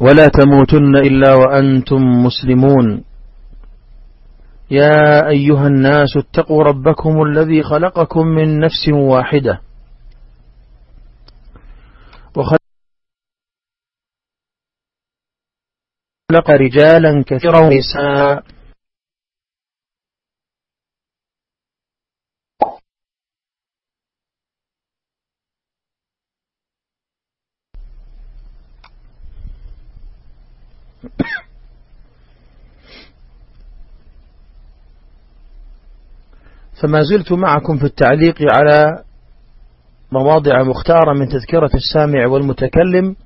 ولا تموتن إلا وأنتم مسلمون. يا أيها الناس اتقوا ربكم الذي خلقكم من نفس واحدة. وخلق رجالا كثيرا ونساء. فما زلت معكم في التعليق على مواضع مختارة من تذكرة السامع والمتكلم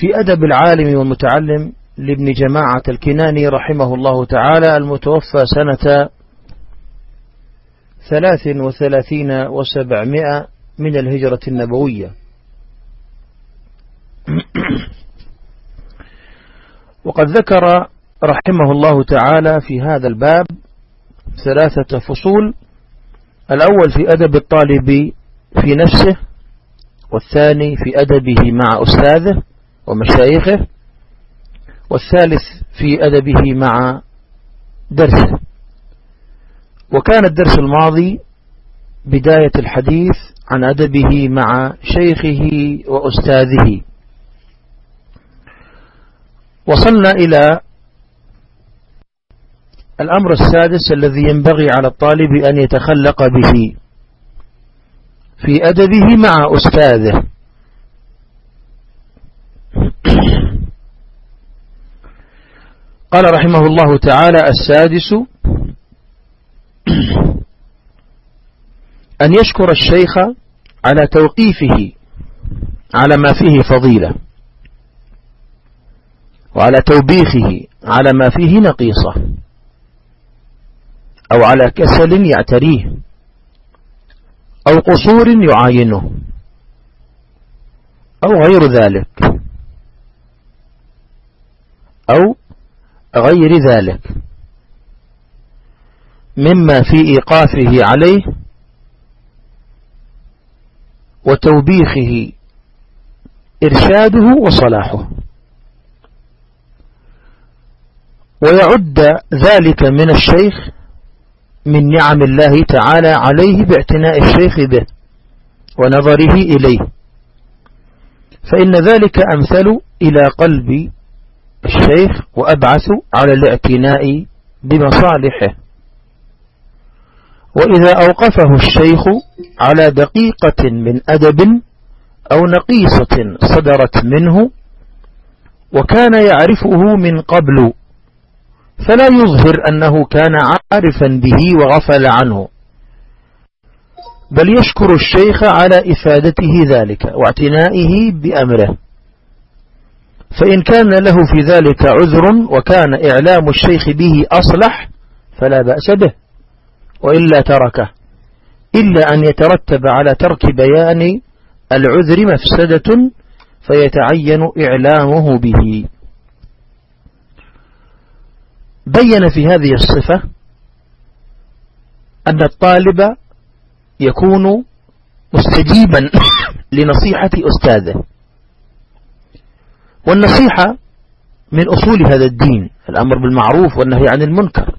في أدب العالم والمتعلم لابن جماعة الكناني رحمه الله تعالى المتوفى سنة ثلاث وثلاثين وسبعمائة من الهجرة النبوية. وقد ذكر رحمه الله تعالى في هذا الباب ثلاثة فصول. الأول في أدب الطالب في نفسه والثاني في أدبه مع أستاذه ومشايخه والثالث في أدبه مع درسه. وكان الدرس الماضي بداية الحديث عن أدبه مع شيخه وأستاذه. وصلنا إلى الأمر السادس الذي ينبغي على الطالب أن يتخلق به في أدبه مع أستاذه. قال رحمه الله تعالى السادس أن يشكر الشيخ على توقيفه على ما فيه فضيلة وعلى توبيخه على ما فيه نقيصة. أو على كسل يعتريه أو قصور يعاينه أو غير ذلك أو غير ذلك مما في إيقافه عليه وتوبيخه إرشاده وصلاحه ويعد ذلك من الشيخ من نعم الله تعالى عليه باعتناء الشيخ به ونظره إليه. فإن ذلك أمثل إلى قلب الشيخ وأبعث على الاعتناء بمصالحه. وإذا أوقفه الشيخ على دقيقة من أدب أو نقيصة صدرت منه وكان يعرفه من قبل فلا يظهر أنه كان عارفا به وغفل عنه. بل يشكر الشيخ على إفادته ذلك واعتنائه بأمره. فإن كان له في ذلك عذر وكان إعلام الشيخ به أصلح فلا بأس به وإلا تركه. إلا أن يترتب على ترك بيان العذر مفسدة فيتعين إعلامه به. بين في هذه الصفة أن الطالب يكون مستجيبا لنصيحة أستاذه. والنصيحة من أصول هذا الدين الأمر بالمعروف والنهي عن المنكر.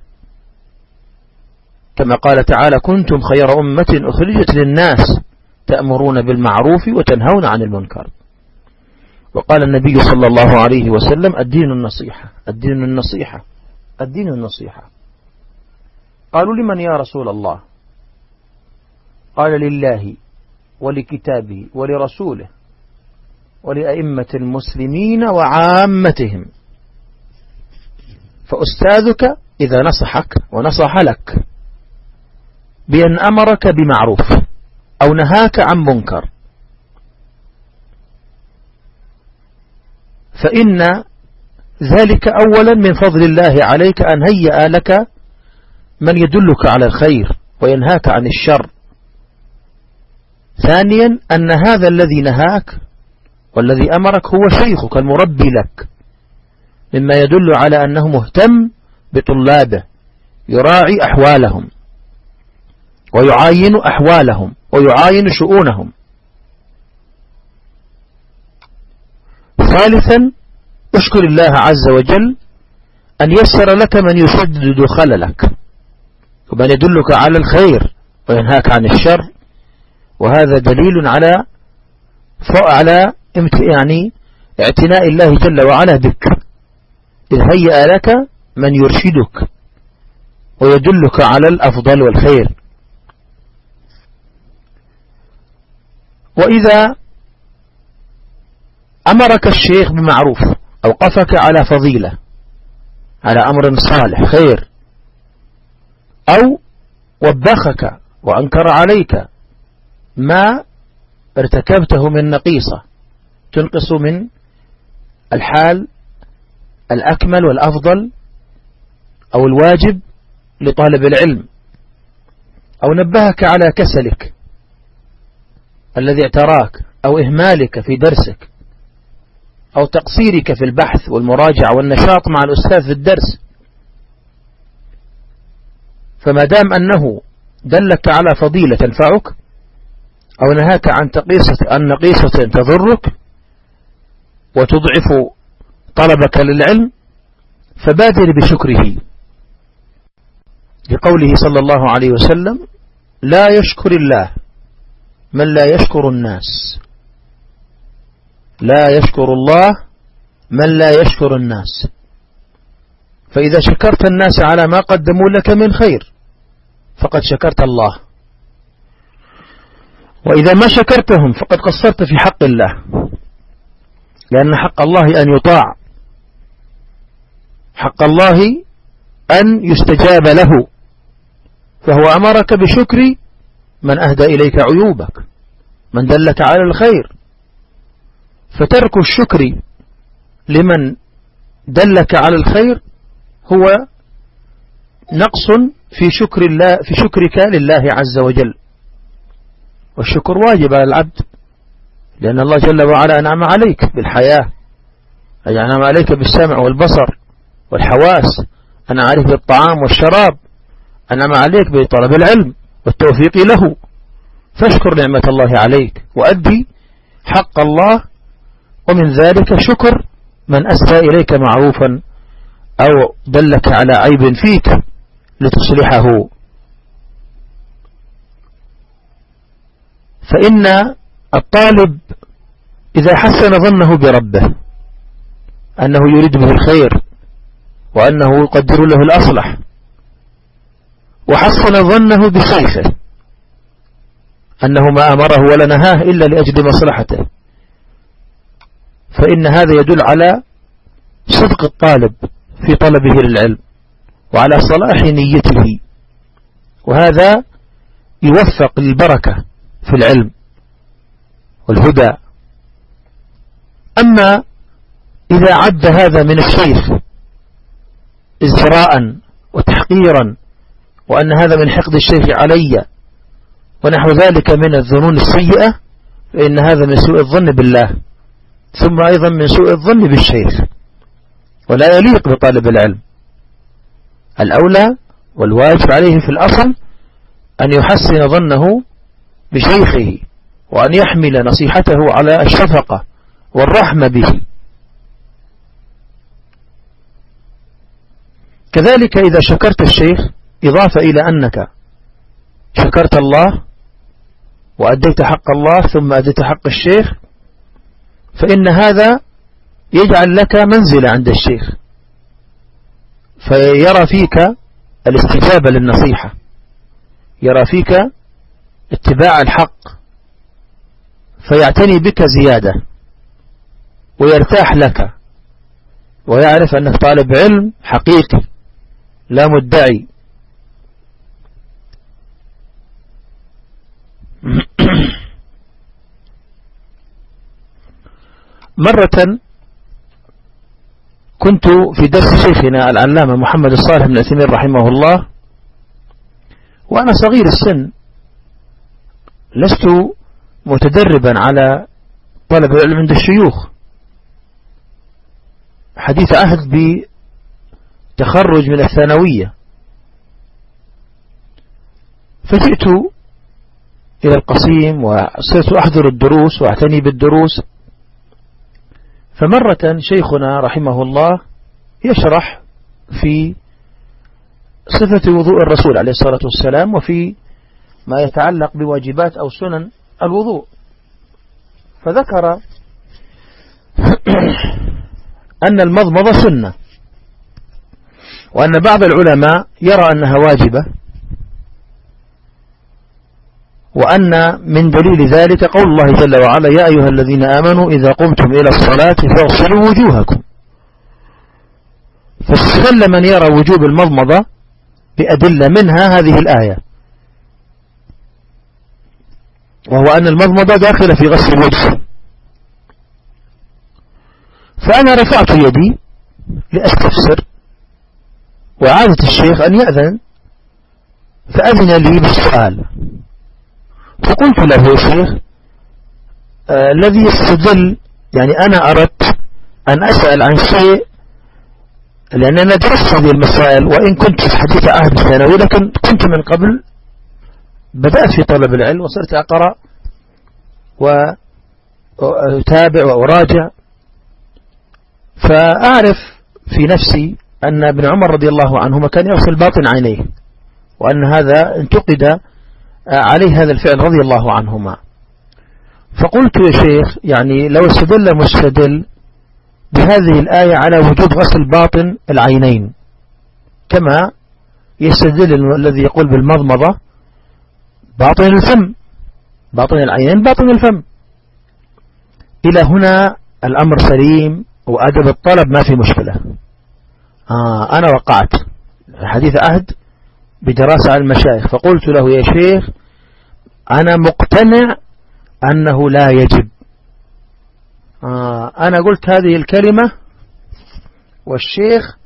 كما قال تعالى كنتم خير أمة أخرجت للناس تأمرون بالمعروف وتنهون عن المنكر. وقال النبي صلى الله عليه وسلم الدين النصيحة الدين النصيحة. الدين النصيحة. قالوا لمن يا رسول الله؟ قال لله ولكتابه ولرسوله ولأئمة المسلمين وعامتهم. فأستاذك إذا نصحك ونصح لك بأن أمرك بمعروف أو نهاك عن منكر. فإن ذلك أولا من فضل الله عليك أن هيأ لك من يدلك على الخير وينهاك عن الشر. ثانيا أن هذا الذي نهاك والذي أمرك هو شيخك المربي لك مما يدل على أنه مهتم بطلابه يراعي أحوالهم ويعاين أحوالهم ويعاين شؤونهم. ثالثا اشكر الله عز وجل أن يسر لك من يسدد خللك ومن يدلك على الخير وينهاك عن الشر وهذا دليل على على يعني اعتناء الله جل وعلا بك. إذ هيأ لك من يرشدك ويدلك على الأفضل والخير. وإذا أمرك الشيخ بمعروف أوقفك على فضيلة على أمر صالح خير. أو وبخك وأنكر عليك ما ارتكبته من نقيصة تنقص من الحال الأكمل والأفضل أو الواجب لطالب العلم. أو نبهك على كسلك الذي اعتراك أو إهمالك في درسك. أو تقصيرك في البحث والمراجعة والنشاط مع الأستاذ في الدرس. فما دام أنه دلك على فضيلة تنفعك أو نهاك عن تقيصة عن نقيصة تضرك وتضعف طلبك للعلم فبادر بشكره. لقوله صلى الله عليه وسلم لا يشكر الله من لا يشكر الناس. لا يشكر الله من لا يشكر الناس. فإذا شكرت الناس على ما قدموا لك من خير فقد شكرت الله. وإذا ما شكرتهم فقد قصرت في حق الله. لأن حق الله أن يطاع. حق الله أن يستجاب له. فهو أمرك بشكر من أهدى إليك عيوبك من دلك على الخير. فترك الشكر لمن دلك على الخير هو نقص في شكر الله في شكرك لله عز وجل. والشكر واجب على العبد لأن الله جل وعلا أنعم عليك بالحياة أي أنعم عليك بالسمع والبصر والحواس أنعم عليك بالطعام والشراب أنعم عليك بطلب العلم والتوفيق له. فاشكر نعمة الله عليك وأدي حق الله ومن ذلك شكر من أسى إليك معروفا أو دلك على عيب فيك لتصلحه. فإن الطالب إذا حسن ظنه بربه أنه يريد به الخير وأنه يقدر له الأصلح وحسن ظنه بشيخه أنه ما أمره ولا نهاه إلا لأجل مصلحته. فإن هذا يدل على صدق الطالب في طلبه للعلم وعلى صلاح نيته. وهذا يوفق للبركة في العلم والهدى. أما إذا عد هذا من الشيخ إزراء وتحقيرا وأن هذا من حقد الشيخ علي ونحو ذلك من الظنون السيئة فإن هذا من سوء الظن بالله. ثم أيضا من سوء الظن بالشيخ ولا يليق بطالب العلم. الأولى والواجب عليه في الأصل أن يحسن ظنه بشيخه وأن يحمل نصيحته على الشفقة والرحمة به. كذلك إذا شكرت الشيخ إضافة إلى أنك شكرت الله وأديت حق الله ثم أديت حق الشيخ فإن هذا يجعل لك منزلة عند الشيخ فيرى فيك الاستجابة للنصيحة يرى فيك اتباع الحق فيعتني بك زيادة ويرتاح لك ويعرف أنك طالب علم حقيقي لا مدعي. مرة كنت في درس شيخنا العلامة محمد الصالح بن عثيمين رحمه الله وأنا صغير السن لست متدربا على طلب العلم عند الشيوخ. حديث عهد بتخرج من الثانوية. فجئت إلى القصيم وصرت أحضر الدروس وأعتني بالدروس. فمرة شيخنا رحمه الله يشرح في صفة وضوء الرسول عليه الصلاة والسلام وفي ما يتعلق بواجبات أو سنن الوضوء. فذكر أن المضمضة سنة وأن بعض العلماء يرى أنها واجبة وأن من دليل ذلك قول الله جل وعلا يا أيها الذين آمنوا إذا قمتم إلى الصلاة فاغسلوا وجوهكم. فاستدل من يرى وجوب المضمضة بأدلة منها هذه الآية. وهو أن المضمضة داخلة في غسل الوجه. فأنا رفعت يدي لأستفسر وعادة الشيخ أن يأذن فأذن لي بالسؤال. فقلت له يا شيخ آه الذي يستدل يعني أنا أردت أن أسأل عن شيء لأن أنا درست هذه المسائل وإن كنت في حديث عهد الثانوي لكن كنت من قبل بدأت في طلب العلم وصرت أقرأ وأتابع وأراجع. فأعرف في نفسي أن ابن عمر رضي الله عنهما كان يغسل باطن عينيه وأن هذا انتقد عليه هذا الفعل رضي الله عنهما. فقلت يا شيخ يعني لو استدل مستدل بهذه الآية على وجوب غسل باطن العينين كما يستدل الذي يقول بالمضمضة باطن الفم باطن العينين باطن الفم. إلى هنا الأمر سليم وأدب الطلب ما في مشكلة. آه أنا وقعت. حديث عهد بدراسة عن المشايخ. فقلت له يا شيخ أنا مقتنع أنه لا يجب. آه أنا قلت هذه الكلمة والشيخ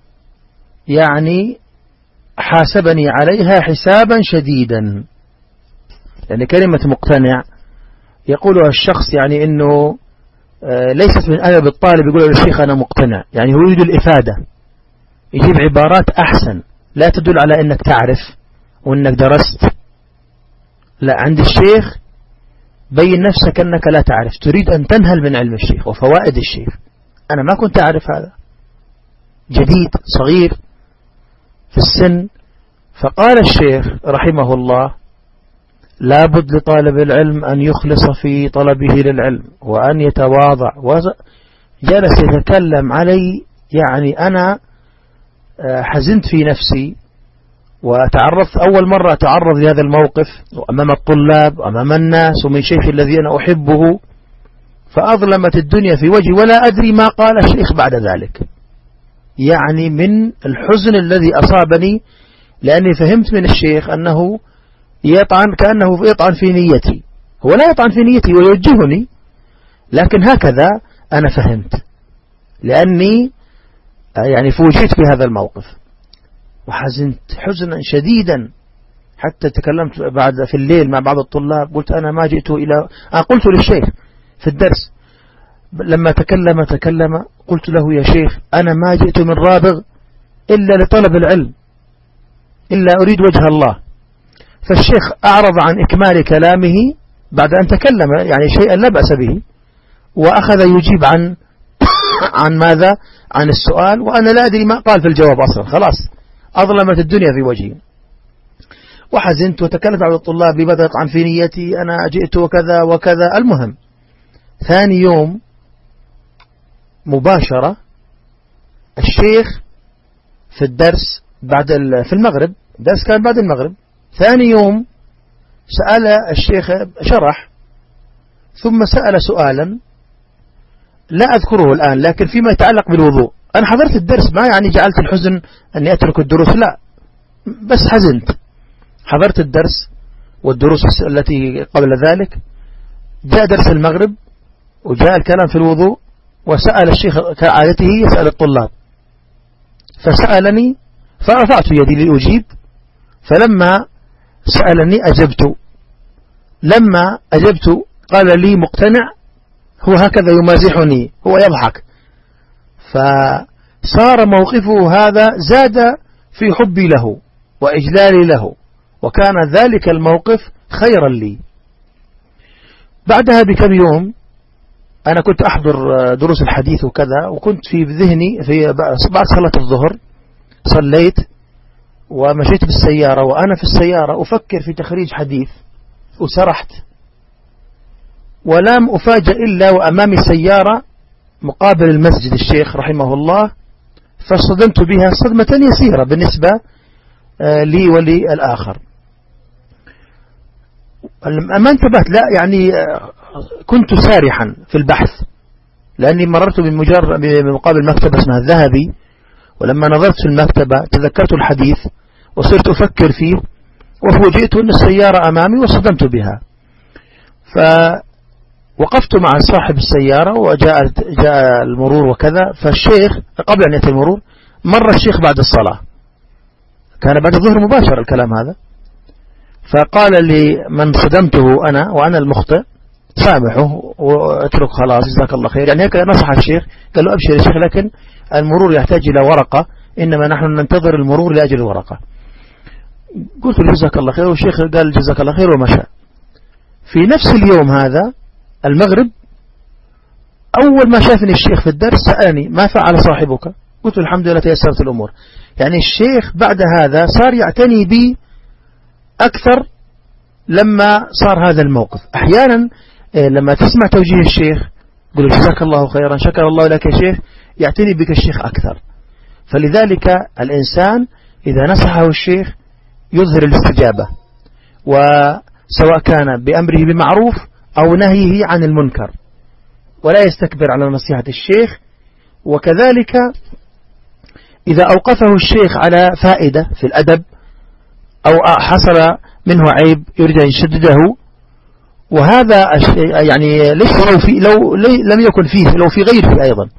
يعني حاسبني عليها حسابا شديدا. يعني كلمة مقتنع يقولها الشخص يعني أنه آه، ليست من أدب الطالب يقول للشيخ أنا مقتنع. يعني هو يريد الإفادة يجيب عبارات أحسن. لا تدل على أنك تعرف وأنك درست. لا عند الشيخ بين نفسك أنك لا تعرف. تريد أن تنهل من علم الشيخ وفوائد الشيخ. أنا ما كنت أعرف هذا. جديد صغير في السن. فقال الشيخ رحمه الله لابد لطالب العلم أن يخلص في طلبه للعلم وأن يتواضع. جلس يتكلم علي يعني أنا حزنت في نفسي وتعرضت أول مرة أتعرض لهذا الموقف أمام الطلاب أمام الناس ومن شيخ الذي أنا أحبه. فأظلمت الدنيا في وجهي ولا أدري ما قال الشيخ بعد ذلك. يعني من الحزن الذي أصابني لأني فهمت من الشيخ أنه يطعن كأنه يطعن في نيتي. هو لا يطعن في نيتي ويوجهني لكن هكذا أنا فهمت. لأني يعني فوجئت في هذا الموقف. وحزنت حزنا شديدا. حتى تكلمت بعد في الليل مع بعض الطلاب قلت أنا ما جئت إلى أنا قلت للشيخ في الدرس لما تكلم تكلم قلت له يا شيخ أنا ما جئت من رابغ إلا لطلب العلم إلا أريد وجه الله. فالشيخ أعرض عن إكمال كلامه بعد أن تكلم يعني شيئا لا بأس به وأخذ يجيب عن عن ماذا؟ عن السؤال وأنا لا أدري ما قال في الجواب أصلا. خلاص أظلمت الدنيا في وجهي. وحزنت وتكلمت عن الطلاب لماذا يطعن في نيتي أنا جئت وكذا وكذا. المهم ثاني يوم مباشرة الشيخ في الدرس بعد في المغرب الدرس كان بعد المغرب. ثاني يوم سأل الشيخ شرح ثم سأل سؤالا لا أذكره الآن لكن فيما يتعلق بالوضوء. أنا حضرت الدرس ما يعني جعلت الحزن أني أترك الدروس. لا بس حزنت. حضرت الدرس والدروس التي قبل ذلك. جاء درس المغرب وجاء الكلام في الوضوء وسأل الشيخ كعادته يسأل الطلاب. فسألني فرفعت يدي لأجيب. فلما سألني أجبت. لما أجبت قال لي مقتنع. هو هكذا يمازحني هو يضحك. فصار موقفه هذا زاد في حبي له وإجلالي له وكان ذلك الموقف خيرا لي. بعدها بكم يوم أنا كنت أحضر دروس الحديث وكذا وكنت في ذهني في بعد صلاة الظهر صليت ومشيت بالسيارة وأنا في السيارة أفكر في تخريج حديث وسرحت ولم أفاجأ إلا وأمامي سيارة مقابل المسجد الشيخ رحمه الله فصدمت بها صدمة يسيرة بالنسبة آه، لي وللآخر. ما انتبهت؟ لا يعني آه، كنت سارحا في البحث لأني مررت بمقابل مكتبة اسمها الذهبي ولما نظرت في المكتبة تذكرت الحديث وصرت أفكر فيه وفوجئت أن السيارة أمامي وصدمت بها. فوقفت مع صاحب السيارة وجاء جاء المرور وكذا. فالشيخ قبل أن يأتي المرور مر الشيخ بعد الصلاة. كان بعد الظهر مباشر الكلام هذا. فقال لي من صدمته أنا وأنا المخطئ سامحه واترك خلاص جزاك الله خير. يعني هيك نصح الشيخ قال له أبشر يا شيخ لكن المرور يحتاج إلى ورقة إنما نحن ننتظر المرور لأجل الورقة. قلت له جزاك الله خير والشيخ قال جزاك الله خير ومشى في نفس اليوم هذا المغرب أول ما شافني الشيخ في الدرس سألني ما فعل صاحبك؟ قلت الحمد لله تيسرت الأمور. يعني الشيخ بعد هذا صار يعتني بي أكثر لما صار هذا الموقف. أحيانا آه، لما تسمع توجيه الشيخ قل جزاك الله خيرا شكر الله لك يا شيخ. يعتني بك الشيخ أكثر. فلذلك الإنسان إذا نصحه الشيخ يظهر الاستجابة وسواء كان بأمره بمعروف أو نهيه عن المنكر ولا يستكبر على نصيحة الشيخ. وكذلك إذا أوقفه الشيخ على فائدة في الأدب أو حصل منه عيب يريد أن يشدده. وهذا يعني ليس لو, في لو لم يكن فيه لو في غيره أيضا.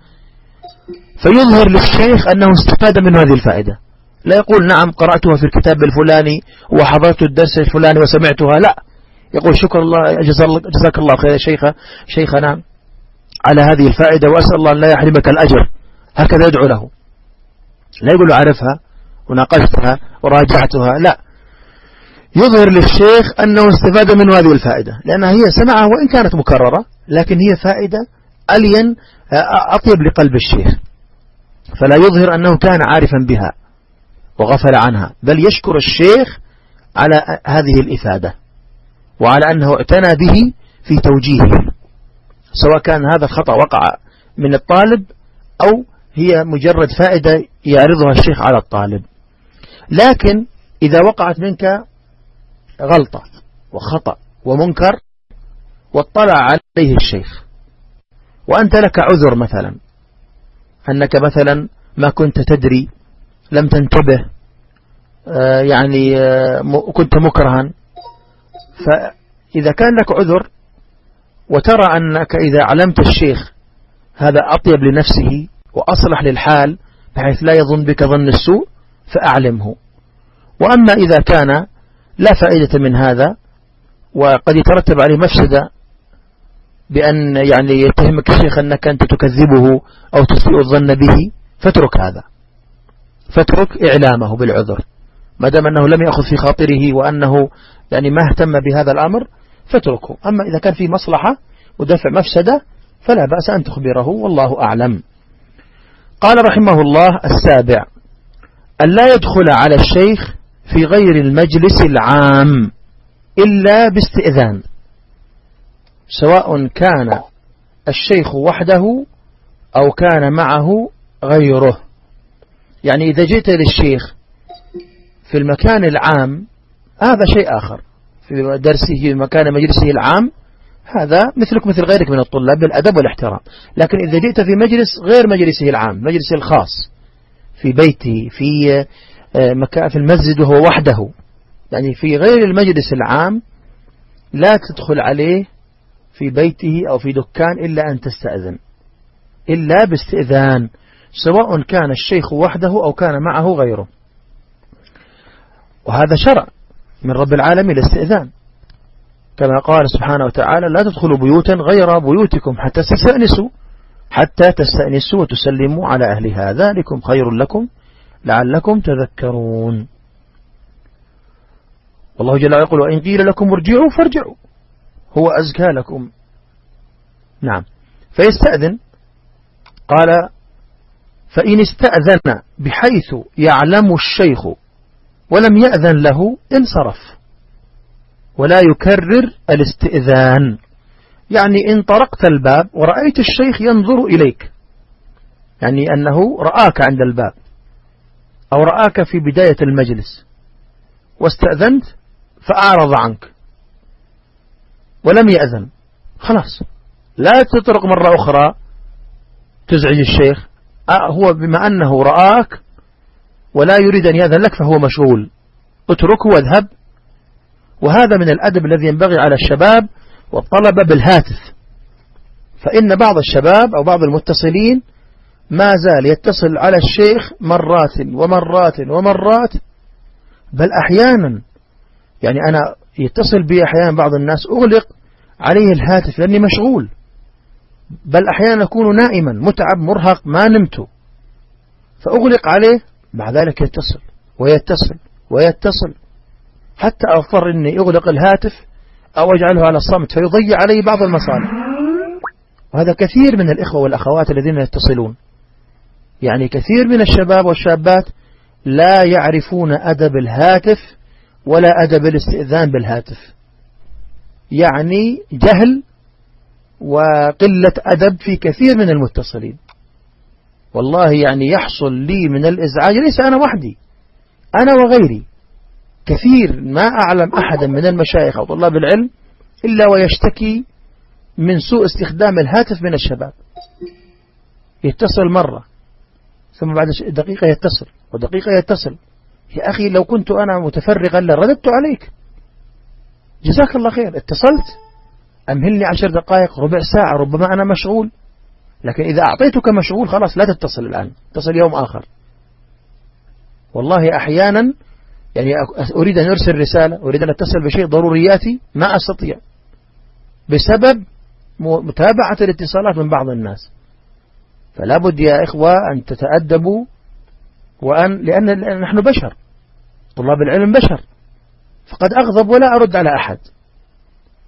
فيظهر للشيخ أنه استفاد من هذه الفائدة. لا يقول نعم قرأتها في الكتاب الفلاني وحضرت الدرس الفلاني وسمعتها لا. يقول شكر الله جزاك الله خير شيخ شيخنا على هذه الفائدة وأسأل الله أن لا يحرمك الأجر. هكذا يدعو له. لا يقول عرفها وناقشتها وراجعتها لا. يظهر للشيخ أنه استفاد من هذه الفائدة لأنها هي سمعها وإن كانت مكررة لكن هي فائدة ألين أطيب لقلب الشيخ. فلا يظهر أنه كان عارفا بها وغفل عنها بل يشكر الشيخ على هذه الإفادة. وعلى أنه اعتنى به في توجيهه سواء كان هذا الخطأ وقع من الطالب أو هي مجرد فائدة يعرضها الشيخ على الطالب. لكن إذا وقعت منك غلطة وخطأ ومنكر واطلع عليه الشيخ وأنت لك عذر مثلا أنك مثلا ما كنت تدري لم تنتبه آه، يعني آه، كنت مكرها فإذا كان لك عذر وترى أنك إذا علمت الشيخ هذا أطيب لنفسه وأصلح للحال بحيث لا يظن بك ظن السوء فأعلمه. وأما إذا كان لا فائدة من هذا وقد يترتب عليه مفسدة بأن يعني يتهمك الشيخ أنك أنت تكذبه أو تسيء الظن به فاترك هذا. فاترك إعلامه بالعذر. ما دام أنه لم يأخذ في خاطره وأنه يعني ما اهتم بهذا الأمر فاتركه. أما إذا كان في مصلحة ودفع مفسدة فلا بأس أن تخبره والله أعلم. قال رحمه الله السابع أن لا يدخل على الشيخ في غير المجلس العام إلا باستئذان سواء كان الشيخ وحده أو كان معه غيره. يعني إذا جئت للشيخ في المكان العام هذا شيء آخر. في درسه في مكان مجلسه العام هذا مثلك مثل غيرك من الطلاب بالأدب والاحترام. لكن إذا جئت في مجلس غير مجلسه العام مجلسه الخاص في بيته في آه، مكان في المسجد وهو وحده يعني في غير المجلس العام لا تدخل عليه في بيته أو في دكان إلا أن تستأذن. إلا باستئذان سواء كان الشيخ وحده أو كان معه غيره. وهذا شرع. من رب العالمين الاستئذان. كما قال سبحانه وتعالى لا تدخلوا بيوتا غير بيوتكم حتى تستأنسوا حتى تستأنسوا وتسلموا على أهلها. ذلكم خير لكم لعلكم تذكرون. والله جل وعلا يقول وإن قيل لكم ارجعوا فارجعوا. هو أزكى لكم. نعم. فيستأذن. قال فإن استأذن بحيث يعلم الشيخ ولم يأذن له انصرف. ولا يكرر الاستئذان. يعني إن طرقت الباب ورأيت الشيخ ينظر إليك. يعني أنه رآك عند الباب. أو رآك في بداية المجلس. واستأذنت فأعرض عنك. ولم يأذن. خلاص. لا تطرق مرة أخرى. تزعج الشيخ. آه، هو بما أنه رآك ولا يريد أن يأذن لك فهو مشغول. اتركه واذهب. وهذا من الأدب الذي ينبغي على الشباب والطلبة بالهاتف. فإن بعض الشباب أو بعض المتصلين ما زال يتصل على الشيخ مرات ومرات ومرات بل أحيانا يعني أنا يتصل بي أحيانا بعض الناس أغلق عليه الهاتف لأني مشغول. بل أحيانا أكون نائما متعب مرهق ما نمت. فأغلق عليه مع ذلك يتصل ويتصل ويتصل حتى أضطر أني أغلق الهاتف أو أجعله على الصمت فيضيع علي بعض المصالح وهذا كثير من الإخوة والأخوات الذين يتصلون. يعني كثير من الشباب والشابات لا يعرفون أدب الهاتف ولا أدب الاستئذان بالهاتف. يعني جهل وقلة أدب في كثير من المتصلين. والله يعني يحصل لي من الإزعاج ليس أنا وحدي أنا وغيري. كثير ما أعلم أحدا من المشايخ أو طلاب العلم إلا ويشتكي من سوء استخدام الهاتف من الشباب. يتصل مرة ثم بعد دقيقة يتصل ودقيقة يتصل. يا أخي لو كنت أنا متفرغا لرددت عليك. جزاك الله خير. اتصلت؟ أمهلني عشر دقائق ربع ساعة ربما أنا مشغول. لكن إذا أعطيتك مشغول خلاص لا تتصل الآن. اتصل يوم آخر. والله أحيانا يعني أريد أن أرسل رسالة أريد أن أتصل بشيء ضرورياتي ما أستطيع. بسبب متابعة الاتصالات من بعض الناس. فلا بد يا إخوة أن تتأدبوا وأن لأن نحن بشر. طلاب العلم بشر. فقد أغضب ولا أرد على أحد.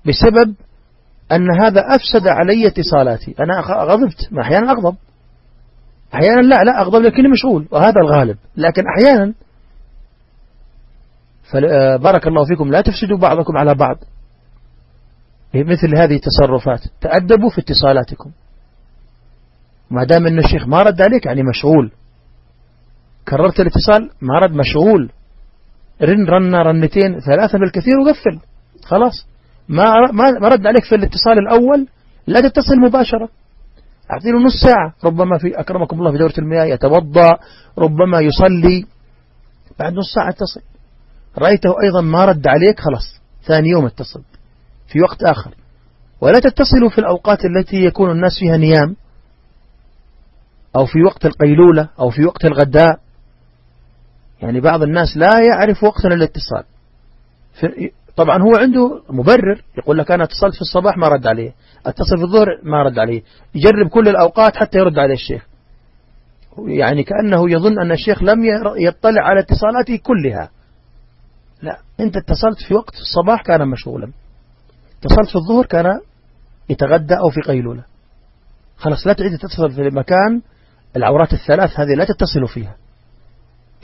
بسبب أن هذا أفسد علي اتصالاتي. أنا غضبت. ما أحيانا أغضب. أحيانا لا لا أغضب لكني مشغول وهذا الغالب. لكن أحيانا فبارك الله فيكم لا تفسدوا بعضكم على بعض. مثل هذه التصرفات. تأدبوا في اتصالاتكم. ما دام أن الشيخ ما رد عليك يعني مشغول. كررت الاتصال ما رد مشغول. رن رنة رنتين ثلاثة بالكثير وقفل. خلاص. ما ما رد عليك في الاتصال الأول لا تتصل مباشرة. أعطي له نص ساعة. ربما في أكرمكم الله في دورة المياه يتوضأ ربما يصلي. بعد نص ساعة اتصل. رأيته أيضا ما رد عليك خلاص. ثاني يوم اتصل. في وقت آخر. ولا تتصلوا في الأوقات التي يكون الناس فيها نيام. أو في وقت القيلولة أو في وقت الغداء. يعني بعض الناس لا يعرف وقت الاتصال. طبعا هو عنده مبرر يقول لك أنا اتصلت في الصباح ما رد عليه اتصل في الظهر ما رد عليه يجرب كل الأوقات حتى يرد عليه الشيخ. يعني كأنه يظن أن الشيخ لم يطلع على اتصالاته كلها. لا أنت اتصلت في وقت الصباح كان مشغولا. اتصلت في الظهر كان يتغدى أو في قيلولة. خلاص لا تعيد تتصل في مكان العورات الثلاث هذه لا تتصلوا فيها.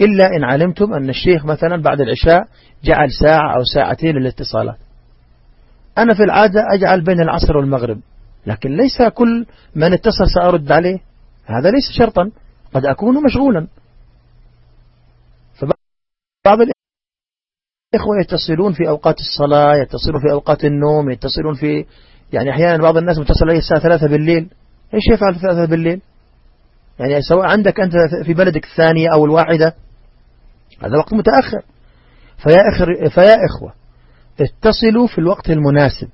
إلا إن علمتم أن الشيخ مثلا بعد العشاء جعل ساعة أو ساعتين للاتصالات. أنا في العادة أجعل بين العصر والمغرب لكن ليس كل من اتصل سأرد عليه. هذا ليس شرطا قد أكون مشغولا. فبعض الإخوة يتصلون في أوقات الصلاة يتصلون في أوقات النوم يتصلون في يعني أحيانا بعض الناس متصل عليه الساعة ثلاثة بالليل. إيش يفعل ثلاثة بالليل؟ يعني سواء عندك أنت في بلدك الثانية أو الواحدة هذا وقت متأخر. فيا, إخر فيا إخوة اتصلوا في الوقت المناسب.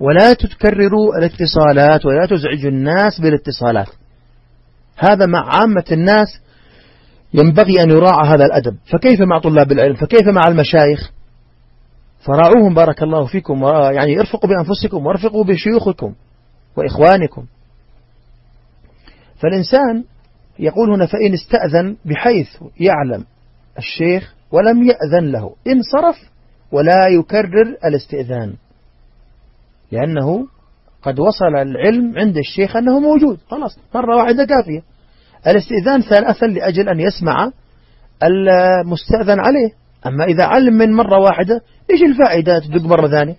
ولا تكرروا الاتصالات ولا تزعجوا الناس بالاتصالات. هذا مع عامة الناس ينبغي أن يراعى هذا الأدب. فكيف مع طلاب العلم؟ فكيف مع المشايخ؟ فراعوهم بارك الله فيكم يعني ارفقوا بأنفسكم وارفقوا بشيوخكم وإخوانكم. فالإنسان يقول هنا فإن استأذن بحيث يعلم الشيخ ولم يأذن له انصرف ولا يكرر الاستئذان لأنه قد وصل العلم عند الشيخ أنه موجود خلاص مرة واحدة كافية الاستئذان ثلاثا لأجل أن يسمع المستأذن عليه أما إذا علم من مرة واحدة إيش الفائدة تدق مرة ثانية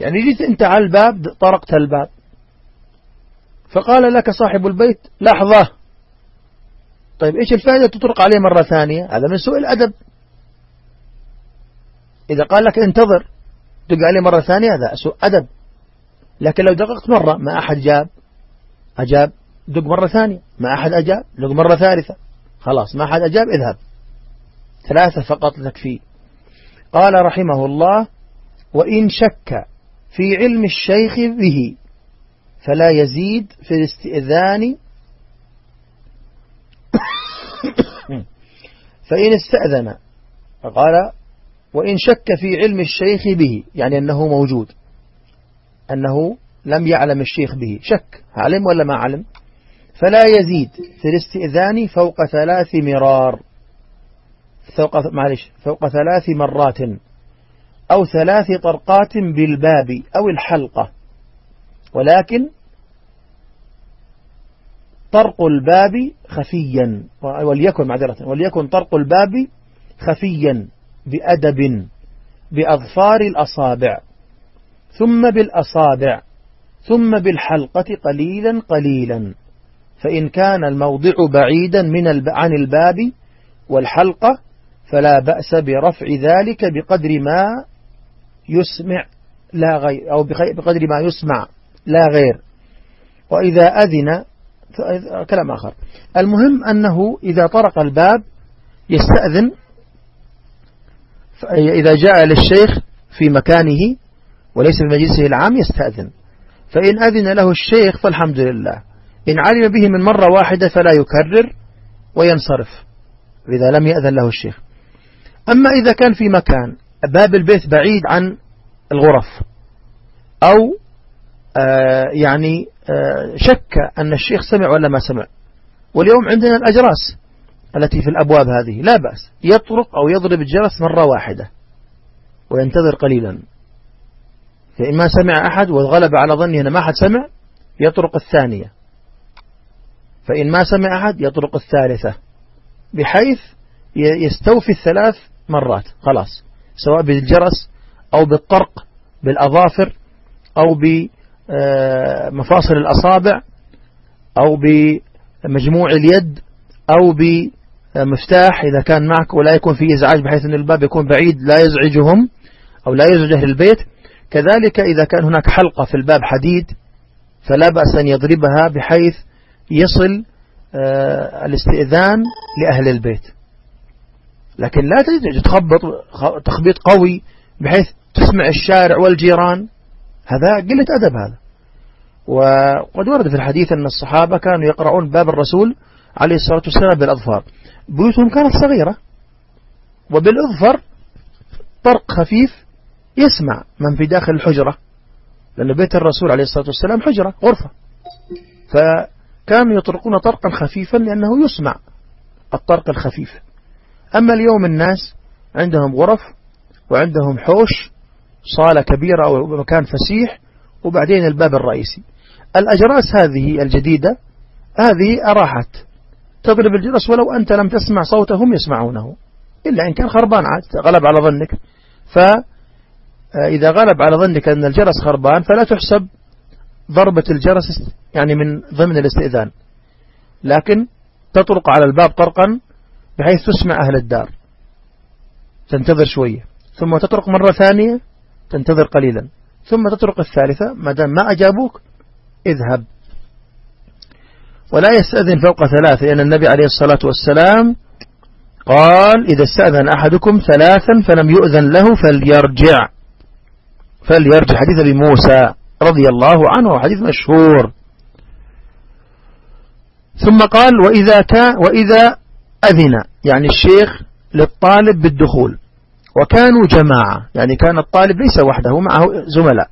يعني جيت أنت على الباب طرقت الباب فقال لك صاحب البيت لحظة طيب إيش الفائدة تطرق عليه مرة ثانية؟ هذا من سوء الأدب. إذا قال لك انتظر دق عليه مرة ثانية هذا سوء أدب. لكن لو دققت مرة ما أحد جاب أجاب دق مرة ثانية. ما أحد أجاب دق مرة ثالثة. خلاص ما أحد أجاب اذهب. ثلاثة فقط تكفي قال رحمه الله وإن شك في علم الشيخ به فلا يزيد في الاستئذان فإن استأذن قال وإن شك في علم الشيخ به يعني أنه موجود أنه لم يعلم الشيخ به. شك علم ولا ما علم فلا يزيد في الاستئذان فوق ثلاث مرار. فوق معلش فوق ثلاث مرات أو ثلاث طرقات بالباب أو الحلقة. ولكن طرق الباب خفيا. وليكن معذرة وليكن طرق الباب خفيا بأدب بأظفار الأصابع ثم بالأصابع ثم بالحلقة قليلا قليلا. فإن كان الموضع بعيدا من عن الباب والحلقة فلا بأس برفع ذلك بقدر ما يسمع لا غير أو بقدر ما يسمع لا غير. وإذا أذن كلام آخر. المهم أنه إذا طرق الباب يستأذن إذا جاء للشيخ في مكانه وليس في مجلسه العام يستأذن. فإن أذن له الشيخ فالحمد لله. إن علم به من مرة واحدة فلا يكرر وينصرف إذا لم يأذن له الشيخ. أما إذا كان في مكان باب البيت بعيد عن الغرف أو آه يعني شك أن الشيخ سمع ولا ما سمع. واليوم عندنا الأجراس التي في الأبواب هذه. لا بأس. يطرق أو يضرب الجرس مرة واحدة وينتظر قليلا. فإن ما سمع أحد وغلب على ظنه أن ما أحد سمع يطرق الثانية. فإن ما سمع أحد يطرق الثالثة. بحيث يستوفي الثلاث مرات. خلاص. سواء بالجرس أو بالطرق بالأظافر أو بمفاصل الأصابع أو بمجموع اليد أو بمفتاح إذا كان معك ولا يكون في إزعاج بحيث أن الباب يكون بعيد لا يزعجهم أو لا يزعج أهل البيت. كذلك إذا كان هناك حلقة في الباب حديد فلا بأس أن يضربها بحيث يصل آه، الاستئذان لأهل البيت. لكن لا تخبط تخبيط قوي بحيث تسمع الشارع والجيران. هذا قلة أدب هذا. وقد ورد في الحديث أن الصحابة كانوا يقرؤون باب الرسول عليه الصلاة والسلام بالأظفار. بيوتهم كانت صغيرة. وبالأظفر طرق خفيف يسمع من في داخل الحجرة. لأن بيت الرسول عليه الصلاة والسلام حجرة غرفة. فكانوا يطرقون طرقا خفيفا لأنه يسمع الطرق الخفيف أما اليوم الناس عندهم غرف وعندهم حوش صالة كبيرة أو مكان فسيح وبعدين الباب الرئيسي. الأجراس هذه الجديدة هذه أراحت. تضرب الجرس ولو أنت لم تسمع صوته هم يسمعونه. إلا إن كان خربان عاد غلب على ظنك. فإذا غلب على ظنك أن الجرس خربان فلا تحسب ضربة الجرس يعني من ضمن الاستئذان. لكن تطرق على الباب طرقا بحيث تسمع أهل الدار. تنتظر شوية. ثم تطرق مرة ثانية تنتظر قليلا. ثم تطرق الثالثة ما دام ما أجابوك اذهب. ولا يستأذن فوق ثلاثة لأن النبي عليه الصلاة والسلام قال إذا استأذن أحدكم ثلاثا فلم يؤذن له فليرجع. فليرجع. حديث أبي موسى رضي الله عنه حديث مشهور. ثم قال وإذا, كان وإذا أذن. يعني الشيخ للطالب بالدخول. وكانوا جماعة يعني كان الطالب ليس وحده معه زملاء.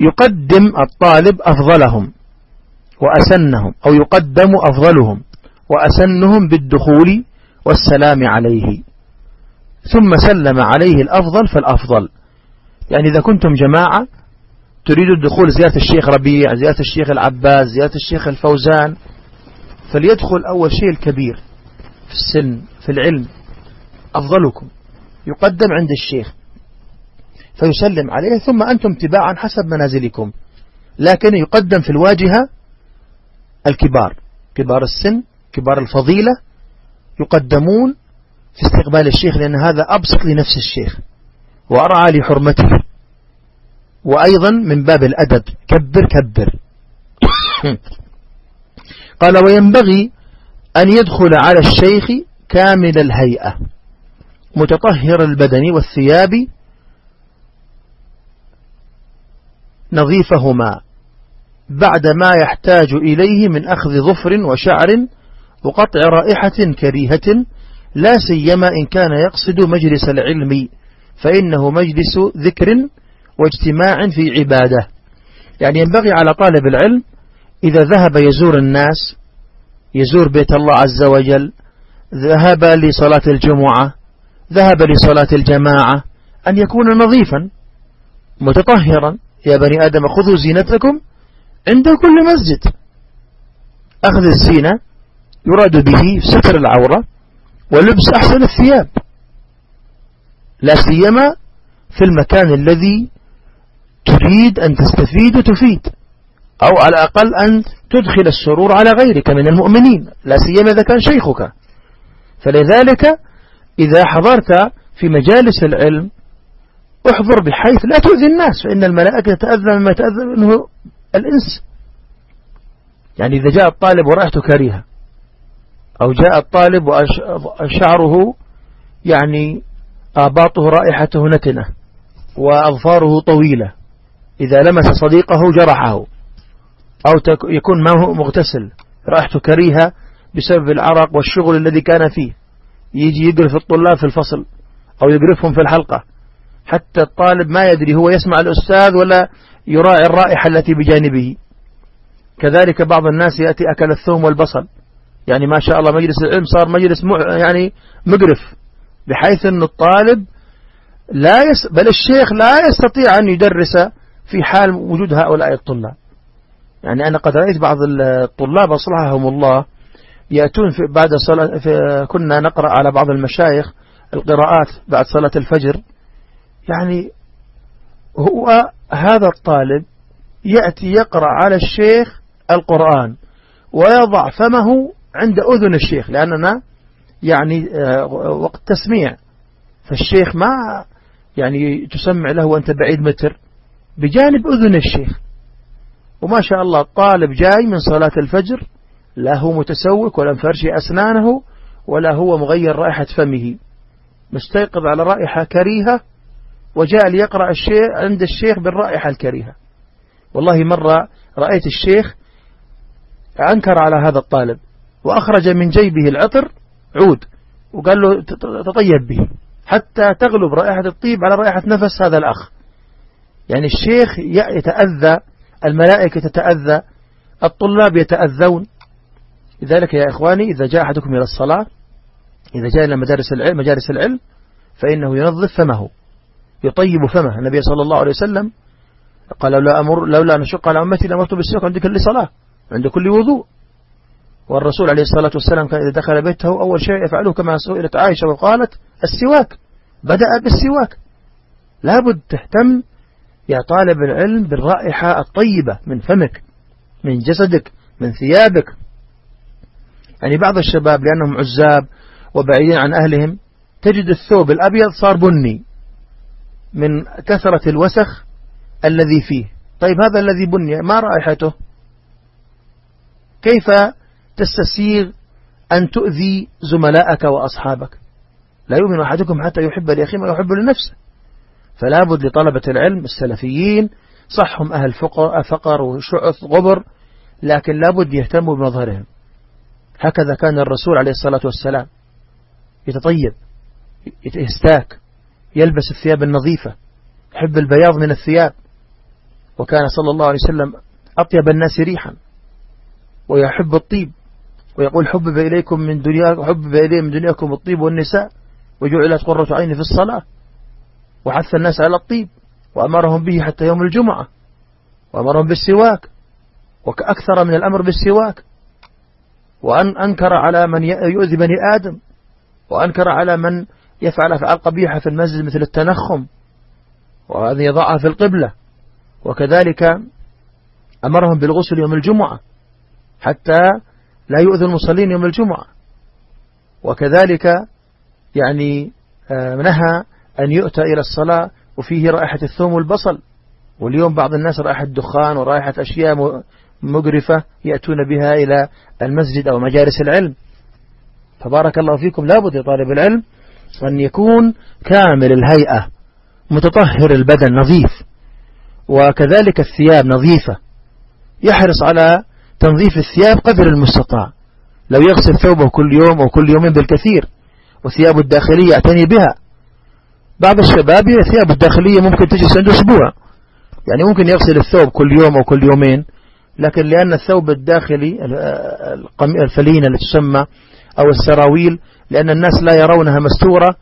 يقدم الطالب أفضلهم وأسنهم أو يقدم أفضلهم وأسنهم بالدخول والسلام عليه. ثم سلم عليه الأفضل فالأفضل. يعني إذا كنتم جماعة تريدوا الدخول زيارة الشيخ ربيع زيارة الشيخ العباس زيارة الشيخ الفوزان. فليدخل أول شيء الكبير في السن في العلم. أفضلكم. يقدم عند الشيخ فيسلم عليه ثم أنتم تباعا حسب منازلكم. لكن يقدم في الواجهة الكبار كبار السن كبار الفضيلة يقدمون في استقبال الشيخ لأن هذا أبسط لنفس الشيخ وأرعى لحرمته. وأيضا من باب الأدب كبر كبر. قال وينبغي أن يدخل على الشيخ كامل الهيئة. متطهر البدن والثياب نظيفهما بعد ما يحتاج إليه من أخذ ظفر وشعر وقطع رائحة كريهة لا سيما إن كان يقصد مجلس العلم فإنه مجلس ذكر واجتماع في عبادة. يعني ينبغي على طالب العلم إذا ذهب يزور الناس يزور بيت الله عز وجل ذهب لصلاة الجمعة ذهب لصلاة الجماعة أن يكون نظيفا متطهرا. يا بني آدم خذوا زينتكم عند كل مسجد. أخذ الزينة يراد به ستر العورة ولبس أحسن الثياب لا سيما في المكان الذي تريد أن تستفيد وتفيد أو على الأقل أن تدخل السرور على غيرك من المؤمنين لا سيما إذا كان شيخك. فلذلك إذا حضرت في مجالس العلم احضر بحيث لا تؤذي الناس فإن الملائكة تتأذى مما تأذى منه الإنس. يعني إذا جاء الطالب ورائحته كريهة أو جاء الطالب وشعره يعني آباطه رائحته نتنة وأظفاره طويلة إذا لمس صديقه جرحه أو يكون ما هو مغتسل رائحته كريهة بسبب العرق والشغل الذي كان فيه. يجي يقرف الطلاب في الفصل أو يقرفهم في الحلقة. حتى الطالب ما يدري هو يسمع الأستاذ ولا يراعي الرائحة التي بجانبه. كذلك بعض الناس يأتي أكل الثوم والبصل. يعني ما شاء الله مجلس العلم صار مجلس يعني مقرف. بحيث أن الطالب لا يس بل الشيخ لا يستطيع أن يدرس في حال وجود هؤلاء الطلاب. يعني أنا قد رأيت بعض الطلاب أصلحهم الله يأتون في بعد صلاة في كنا نقرأ على بعض المشايخ القراءات بعد صلاة الفجر. يعني هو هذا الطالب يأتي يقرأ على الشيخ القرآن ويضع فمه عند أذن الشيخ لأننا يعني آه، وقت تسميع. فالشيخ ما يعني تسمع له وأنت بعيد متر بجانب أذن الشيخ. وما شاء الله الطالب جاي من صلاة الفجر لا هو متسوك ولا مفرشي أسنانه ولا هو مغير رائحة فمه. مستيقظ على رائحة كريهة وجاء ليقرأ الشيخ عند الشيخ بالرائحة الكريهة. والله مرة رأيت الشيخ أنكر على هذا الطالب وأخرج من جيبه العطر عود وقال له تطيب به حتى تغلب رائحة الطيب على رائحة نفس هذا الأخ. يعني الشيخ يتأذى الملائكة تتأذى الطلاب يتأذون لذلك يا إخواني إذا جاء أحدكم إلى الصلاة إذا جاء إلى مدارس العلم مجالس العلم فإنه ينظف فمه يطيب فمه. النبي صلى الله عليه وسلم قال لولا, أمر لولا نشق على أمتي لأمرت بالسواك عند كل صلاة عند كل وضوء. والرسول عليه الصلاة والسلام كان إذا دخل بيته أول شيء يفعله كما سئلت عائشة وقالت السواك. بدأ بالسواك. لابد تهتم يا طالب العلم بالرائحة الطيبة من فمك من جسدك من ثيابك. يعني بعض الشباب لأنهم عزاب وبعيدين عن أهلهم تجد الثوب الأبيض صار بني من كثرة الوسخ الذي فيه. طيب هذا الذي بني ما رائحته؟ كيف تستسيغ أن تؤذي زملائك وأصحابك؟ لا يؤمن أحدكم حتى يحب لأخيه ما يحب لنفسه. فلا بد لطلبة العلم السلفيين صحهم أهل فقر, فقر وشعث غبر لكن لا بد يهتموا بمظهرهم. هكذا كان الرسول عليه الصلاة والسلام يتطيب يستاك يلبس الثياب النظيفة يحب البياض من الثياب وكان صلى الله عليه وسلم أطيب الناس ريحا ويحب الطيب ويقول حبب إليكم من دنيا حبب إلي من دنياكم الطيب والنساء وجعلت قرة عيني في الصلاة وحث الناس على الطيب وأمرهم به حتى يوم الجمعة وأمرهم بالسواك وكأكثر من الأمر بالسواك وأن أنكر على من يؤذي بني آدم وأنكر على من يفعل أفعال قبيحة في المسجد مثل التنخم وهذا يضعها في القبلة وكذلك أمرهم بالغسل يوم الجمعة حتى لا يؤذي المصلين يوم الجمعة. وكذلك يعني آه، نهى أن يؤتى إلى الصلاة وفيه رائحة الثوم والبصل واليوم بعض الناس رائحة الدخان ورائحة أشياء مقرفة يأتون بها إلى المسجد أو مجالس العلم. فبارك الله فيكم لابد لطالب العلم أن يكون كامل الهيئة متطهر البدن نظيف وكذلك الثياب نظيفة. يحرص على تنظيف الثياب قدر المستطاع. لو يغسل ثوبه كل يوم أو كل يومين بالكثير وثيابه الداخلية يعتني بها. بعض الشباب ثيابه الداخلية ممكن تجلس عنده أسبوع. يعني ممكن يغسل الثوب كل يوم أو كل يومين لكن لأن الثوب الداخلي الفلينة اللي تسمى أو السراويل لأن الناس لا يرونها مستورة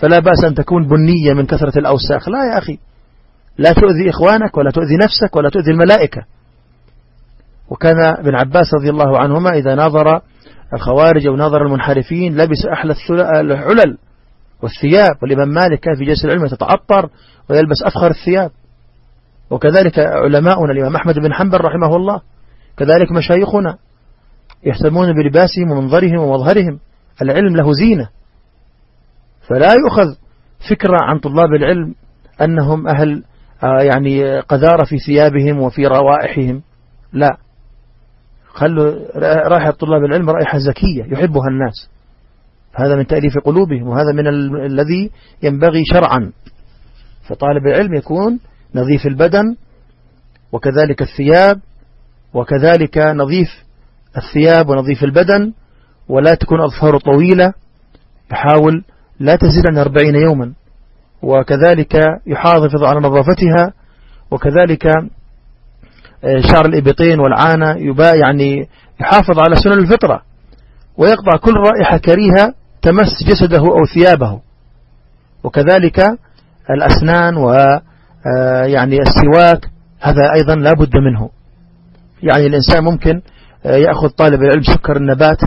فلا بأس أن تكون بنية من كثرة الأوساخ. لا يا أخي. لا تؤذي إخوانك ولا تؤذي نفسك ولا تؤذي الملائكة. وكان ابن عباس رضي الله عنهما إذا ناظر الخوارج أو ناظر المنحرفين لبس أحلى العلل والثياب. والإمام مالك كان في جلسة العلم يتعطر ويلبس أفخر الثياب. وكذلك علماؤنا الإمام أحمد بن حنبل رحمه الله كذلك مشايخنا يهتمون بلباسهم ومنظرهم ومظهرهم العلم له زينة. فلا يؤخذ فكرة عن طلاب العلم أنهم أهل آه، يعني قذارة في ثيابهم وفي روائحهم. لا. خلوا رائحة طلاب العلم رائحة زكية يحبها الناس. هذا من تأليف قلوبهم وهذا من الذي ينبغي شرعا. فطالب العلم يكون نظيف البدن وكذلك الثياب وكذلك نظيف الثياب ونظيف البدن ولا تكون أظفاره طويلة يحاول لا تزيد عن أربعين يوما. وكذلك يحافظ على نظافتها وكذلك آه، شعر الإبطين والعانة يبا يعني يحافظ على سنن الفطرة ويقطع كل رائحة كريهة تمس جسده أو ثيابه. وكذلك الأسنان و يعني السواك هذا أيضا لا بد منه. يعني الإنسان ممكن آه، يأخذ طالب العلم سكر النبات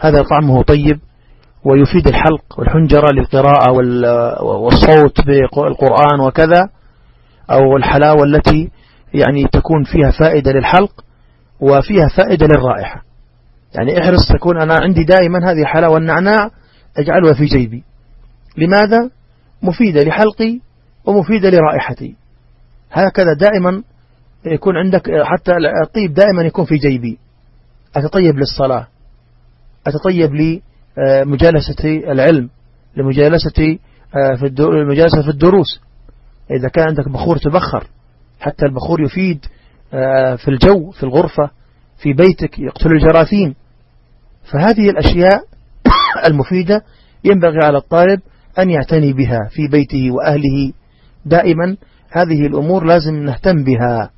هذا طعمه طيب ويفيد الحلق والحنجرة للقراءة والصوت بالقرآن وكذا أو الحلاوة التي يعني تكون فيها فائدة للحلق وفيها فائدة للرائحة. يعني احرص تكون أنا عندي دائما هذه حلاوة النعناع أجعلها في جيبي. لماذا؟ مفيدة لحلقي ومفيدة لرائحتي. هكذا دائما يكون عندك حتى الطيب دائما يكون في جيبي. أتطيب للصلاة. أتطيب لمجالسة العلم لمجالسة آه، في في الدروس. إذا كان عندك بخور تبخر حتى البخور يفيد آه، في الجو في الغرفة في بيتك يقتل الجراثيم. فهذه الأشياء المفيدة ينبغي على الطالب أن يعتني بها في بيته وأهله دائما هذه الأمور لازم نهتم بها.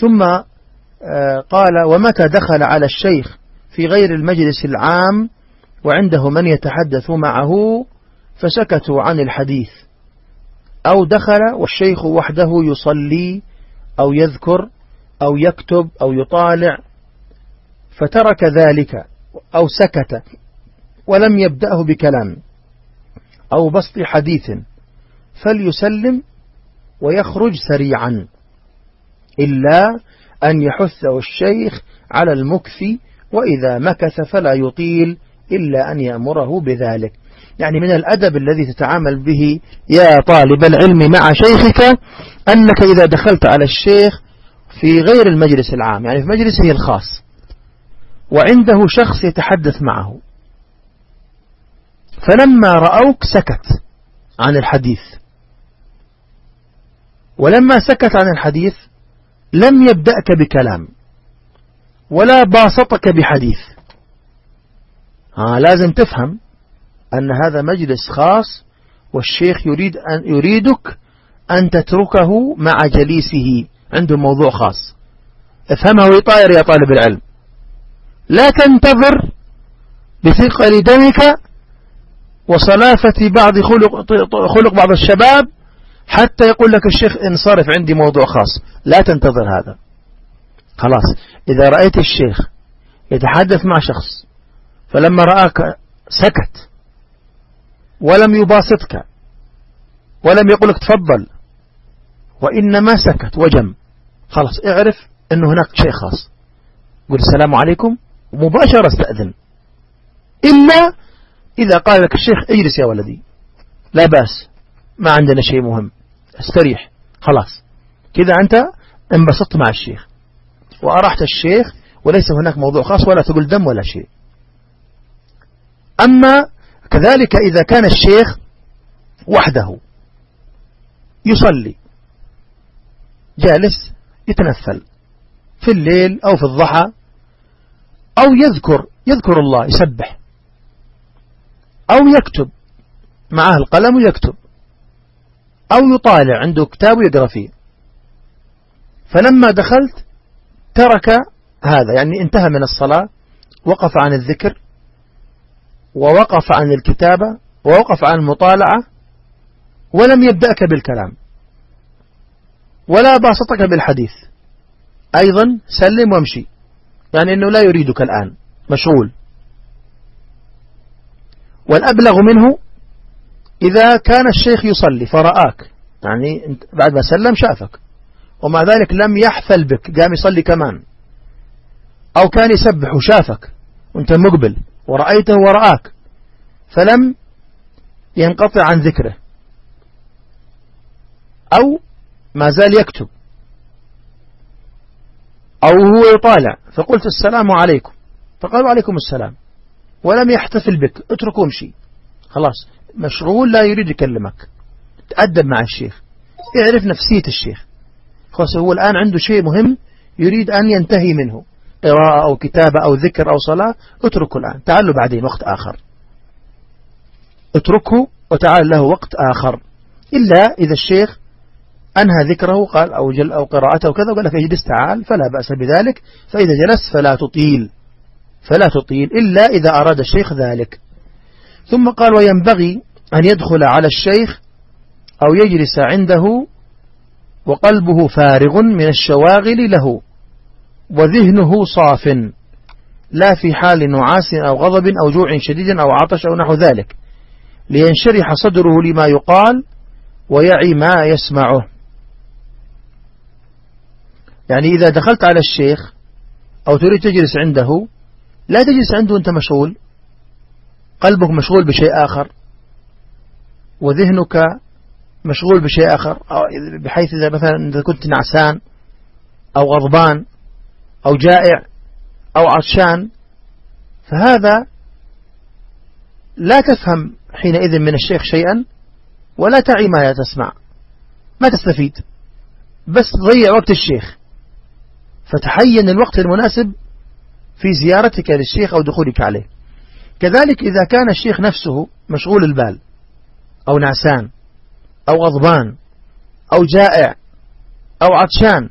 ثم آه، قال ومتى دخل على الشيخ في غير المجلس العام وعنده من يتحدث معه فسكتوا عن الحديث؟ أو دخل والشيخ وحده يصلي أو يذكر أو يكتب أو يطالع فترك ذلك أو سكت ولم يبدأه بكلام أو بسط حديث. فليسلم ويخرج سريعا إلا أن يحثه الشيخ على المكث وإذا مكث فلا يطيل إلا أن يأمره بذلك. يعني من الأدب الذي تتعامل به يا طالب العلم مع شيخك أنك إذا دخلت على الشيخ في غير المجلس العام يعني في مجلسه الخاص وعنده شخص يتحدث معه فلما رأوك سكت عن الحديث. ولما سكت عن الحديث لم يبدأك بكلام ولا باسطك بحديث. آه لازم تفهم أن هذا مجلس خاص والشيخ يريد أن يريدك أن تتركه مع جليسه. عنده موضوع خاص. افهمه ويطاير يا طالب العلم. لا تنتظر بثقل دمك وصلافة بعض خلق, خلق بعض الشباب حتى يقول لك الشيخ انصرف عندي موضوع خاص. لا تنتظر هذا. خلاص. إذا رأيت الشيخ يتحدث مع شخص فلما رآك سكت ولم يباسطك ولم يقول لك تفضل وإنما سكت وجم. خلاص اعرف أنه هناك شيء خاص. قل السلام عليكم ومباشرة استأذن. إلا إذا قال لك الشيخ اجلس يا ولدي. لا بأس. ما عندنا شيء مهم. استريح. خلاص. كذا أنت انبسطت مع الشيخ. وأرحت الشيخ وليس هناك موضوع خاص ولا تقول دم ولا شيء. أما كذلك إذا كان الشيخ وحده يصلي جالس يتنفل في الليل أو في الضحى أو يذكر يذكر الله يسبح أو يكتب معه القلم ويكتب. أو يطالع عنده كتاب ويقرأ فيه. فلما دخلت ترك هذا يعني انتهى من الصلاة وقف عن الذكر ووقف عن الكتابة ووقف عن المطالعة ولم يبدأك بالكلام ولا باسطك بالحديث. أيضا سلم وامشي. يعني أنه لا يريدك الآن مشغول. والأبلغ منه إذا كان الشيخ يصلي فرآك يعني بعد ما سلم شافك ومع ذلك لم يحفل بك قام يصلي كمان. أو كان يسبح وشافك وأنت مقبل ورأيته ورآك فلم ينقطع عن ذكره. أو ما زال يكتب. أو هو يطالع فقلت السلام عليكم. فقالوا عليكم السلام. ولم يحتفل بك اترك وامشي. خلاص. مشغول لا يريد يكلمك. تأدب مع الشيخ. اعرف نفسية الشيخ. خلاص هو الآن عنده شيء مهم يريد أن ينتهي منه. قراءة أو كتابة أو ذكر أو صلاة اتركه الآن. تعالوا بعدين وقت آخر. اتركه وتعال له وقت آخر. إلا إذا الشيخ أنهى ذكره قال أو, جل أو قراءته وكذا وقال لك اجلس تعال فلا بأس بذلك. فإذا جلست فلا تطيل. فلا تطيل إلا إذا أراد الشيخ ذلك. ثم قال وينبغي أن يدخل على الشيخ أو يجلس عنده وقلبه فارغ من الشواغل له وذهنه صاف لا في حال نعاس أو غضب أو جوع شديد أو عطش أو نحو ذلك لينشرح صدره لما يقال ويعي ما يسمعه. يعني إذا دخلت على الشيخ أو تريد تجلس عنده لا تجلس عنده وأنت مشغول. قلبك مشغول بشيء آخر وذهنك مشغول بشيء آخر بحيث إذا مثلا إذا كنت نعسان أو غضبان أو جائع أو عطشان فهذا لا تفهم حينئذ من الشيخ شيئا ولا تعي ما تسمع ما تستفيد. بس ضيع وقت الشيخ. فتحين الوقت المناسب في زيارتك للشيخ أو دخولك عليه. كذلك إذا كان الشيخ نفسه مشغول البال أو نعسان أو غضبان أو جائع أو عطشان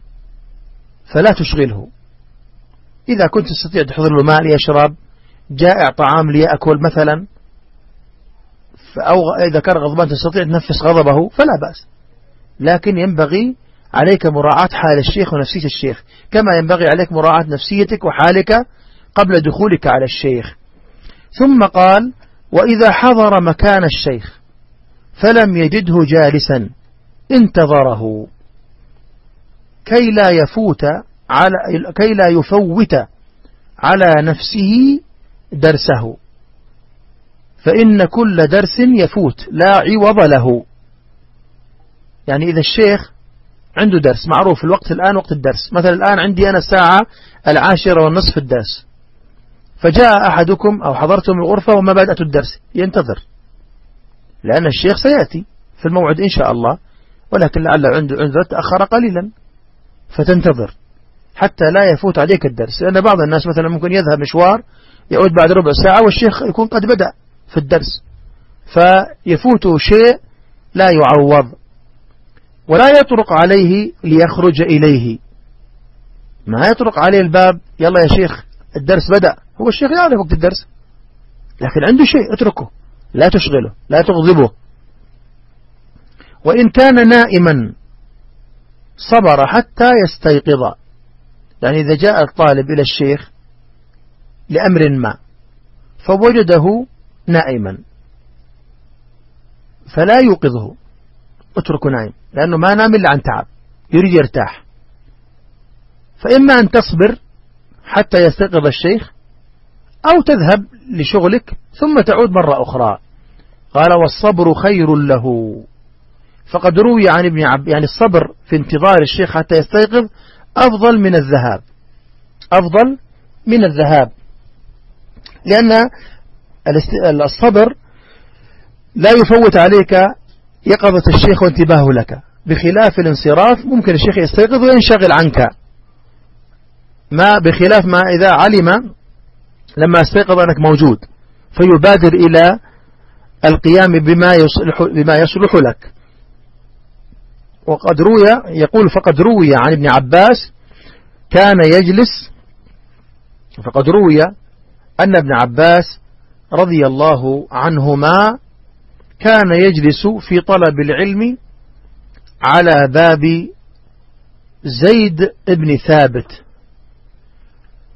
فلا تشغله. إذا كنت تستطيع تحضر له ماء ليشرب جائع طعام ليأكل مثلا أو إذا كان غضبان تستطيع تنفس غضبه فلا بأس. لكن ينبغي عليك مراعاة حال الشيخ ونفسية الشيخ كما ينبغي عليك مراعاة نفسيتك وحالك قبل دخولك على الشيخ. ثم قال وإذا حضر مكان الشيخ فلم يجده جالسا انتظره. كي لا يفوت على كي لا يفوت على نفسه درسه. فإن كل درس يفوت لا عوض له. يعني إذا الشيخ عنده درس معروف الوقت الآن وقت الدرس. مثلا الآن عندي أنا الساعة العاشرة والنصف الدرس. فجاء أحدكم أو حضرتم الغرفة وما بدأت الدرس. ينتظر. لأن الشيخ سيأتي في الموعد إن شاء الله. ولكن لعل عنده عذر تأخر قليلا. فتنتظر. حتى لا يفوت عليك الدرس. لأن بعض الناس مثلا ممكن يذهب مشوار يعود بعد ربع ساعة والشيخ يكون قد بدأ في الدرس. فيفوته شيء لا يعوض. ولا يطرق عليه ليخرج إليه. ما يطرق عليه الباب. يلا يا شيخ الدرس بدأ. هو الشيخ يعرف وقت الدرس لكن عنده شيء اتركه. لا تشغله لا تغضبه. وإن كان نائما صبر حتى يستيقظ. يعني إذا جاء الطالب إلى الشيخ لأمر ما فوجده نائما. فلا يوقظه اتركه نائم لأنه ما نام إلا عن تعب يريد يرتاح. فإما أن تصبر حتى يستيقظ الشيخ أو تذهب لشغلك ثم تعود مرة أخرى. قال والصبر خير له. فقد روي عن ابن عب يعني الصبر في انتظار الشيخ حتى يستيقظ أفضل من الذهاب. أفضل من الذهاب. لأن الصبر لا يفوت عليك يقظة الشيخ وانتباهه لك. بخلاف الانصراف ممكن الشيخ يستيقظ وينشغل عنك. ما بخلاف ما إذا علم لما استيقظ أنك موجود فيبادر إلى القيام بما يصلح, بما يصلح لك. وقد روي يقول فقد روي عن ابن عباس كان يجلس فقد روي أن ابن عباس رضي الله عنهما كان يجلس في طلب العلم على باب زيد بن ثابت.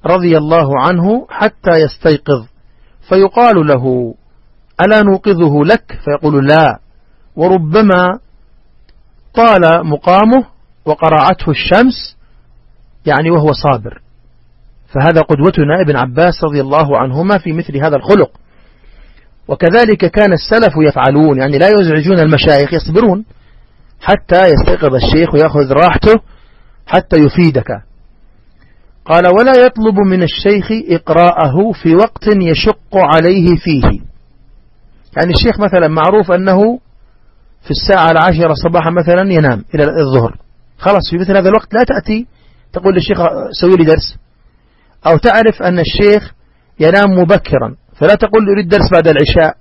رضي الله عنه حتى يستيقظ. فيقال له ألا نوقظه لك؟ فيقول لا. وربما طال مقامه وقرعته الشمس يعني وهو صابر. فهذا قدوتنا ابن عباس رضي الله عنهما في مثل هذا الخلق. وكذلك كان السلف يفعلون يعني لا يزعجون المشايخ يصبرون حتى يستيقظ الشيخ ويأخذ راحته حتى يفيدك. قال ولا يطلب من الشيخ إقراءه في وقت يشق عليه فيه. يعني الشيخ مثلا معروف أنه في الساعة العاشرة صباحا مثلا ينام إلى الظهر. خلاص في مثل هذا الوقت لا تأتي تقول للشيخ سوي لي درس. أو تعرف أن الشيخ ينام مبكرا فلا تقول أريد درس بعد العشاء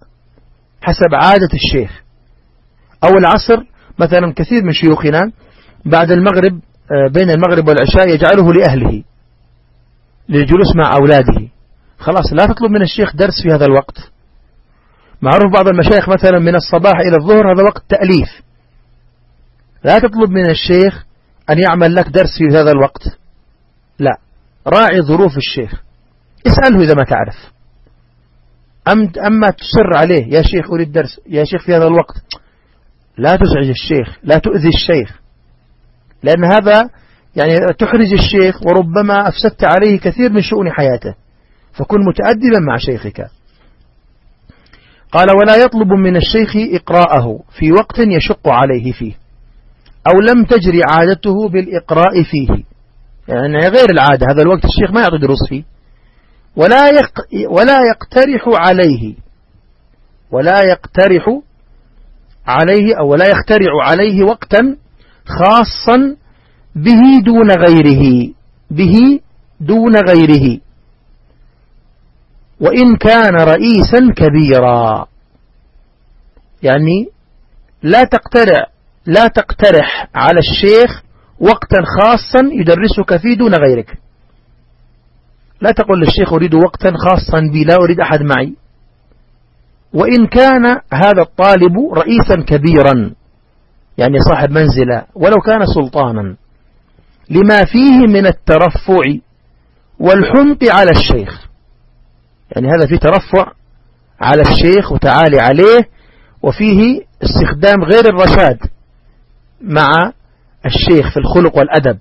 حسب عادة الشيخ. أو العصر مثلا كثير من شيوخنا بعد المغرب آه، بين المغرب والعشاء يجعله لأهله. للجلوس مع أولاده. خلاص لا تطلب من الشيخ درس في هذا الوقت. معروف بعض المشايخ مثلا من الصباح إلى الظهر هذا وقت تأليف. لا تطلب من الشيخ أن يعمل لك درس في هذا الوقت. لا راعي ظروف الشيخ. اسأله إذا ما تعرف. أما تصر عليه يا شيخ أريد درس يا شيخ في هذا الوقت. لا تزعج الشيخ لا تؤذي الشيخ. لأن هذا يعني تحرج الشيخ وربما أفسدت عليه كثير من شؤون حياته. فكن متأدبا مع شيخك. قال ولا يطلب من الشيخ إقراءه في وقت يشق عليه فيه أو لم تجري عادته بالإقراء فيه. يعني غير العادة هذا الوقت الشيخ ما يعطي دروس فيه. ولا يق ولا يقترح عليه ولا يقترح عليه أو ولا يخترع عليه وقتا خاصا به دون غيره به دون غيره. وإن كان رئيسا كبيرا. يعني لا تقترع لا تقترح على الشيخ وقتا خاصا يدرسك فيه دون غيرك. لا تقول للشيخ أريد وقتا خاصا بي لا أريد أحد معي. وإن كان هذا الطالب رئيسا كبيرا يعني صاحب منزلة ولو كان سلطانا. لما فيه من الترفع والحمق على الشيخ. يعني هذا فيه ترفع على الشيخ وتعالي عليه وفيه استخدام غير الرشاد مع الشيخ في الخلق والأدب.